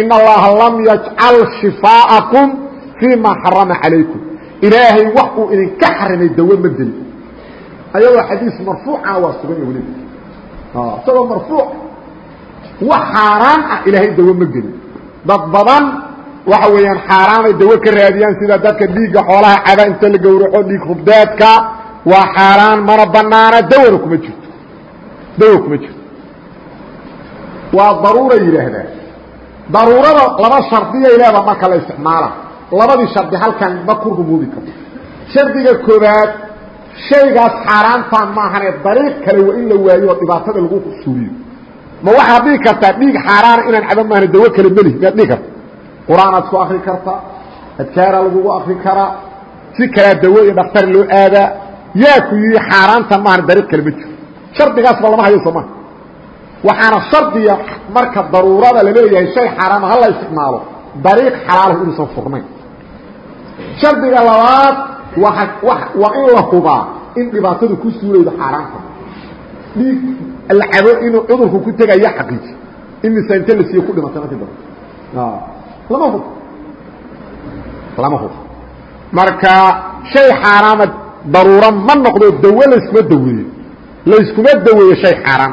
in allaha lam yajcal shifaa'akum fii ma xarama calaykum. Ilaahay wax uu idinka xarimay dawo ma gelin ayadoo xadiis marfuucana waa sugan weliba isagoo marfuuc wax xaaraan ah ilaahay dawo ma gelin dad badan waxa weeyaan xaaraanay dawo ka raadiyaan sida dadka dhiigga xoolaha cada inta la gowraco dhiig hubdeedka waa xaaraan mana banaana dawona kuma jirto. Dawo kuma jirto waa daruura yidhaahdaa daruurada laba shardiyay leeda marka la isticmaala. Labadii shardi halkan ma ku rumuudi karto. Shardiga koobaad shaygaas xaaraantaan maahanee dariiq kale waa in la waayo oo dhibaatada lagu suuriyo. Ma waxaad dhihi kartaa dhiig xaaraana inaan caba maahane dawo kale melihi miyaad dhihi karta qur'aanaad ku akri kartaa adkaaraa lagugu akri karaa si kalaa dawo iyo dhaktar loo aadaa. Yaa ku yidhi xaaraantan maahan dariiq kale ma jiro. Shardigaasba lama hayo soo maha waxaana shardiya marka daruurada la leeyahay shay xaaraama ha la isticmaalo dariiq xalaalah inuusan furnayn. Shardiga labaad waa in la hubaa in dhibaatadu ku suulaydo xaaraanta dhiig la cabo inuu cudurku ku tegaya xaqiiji imise inta la siiye ku dhimatay markii dambe lama hub. Lama hub. Marka shay xaaraama daruuro ma noqdo dawo layskuma daweeyo layskuma daweeyo shay xaaraan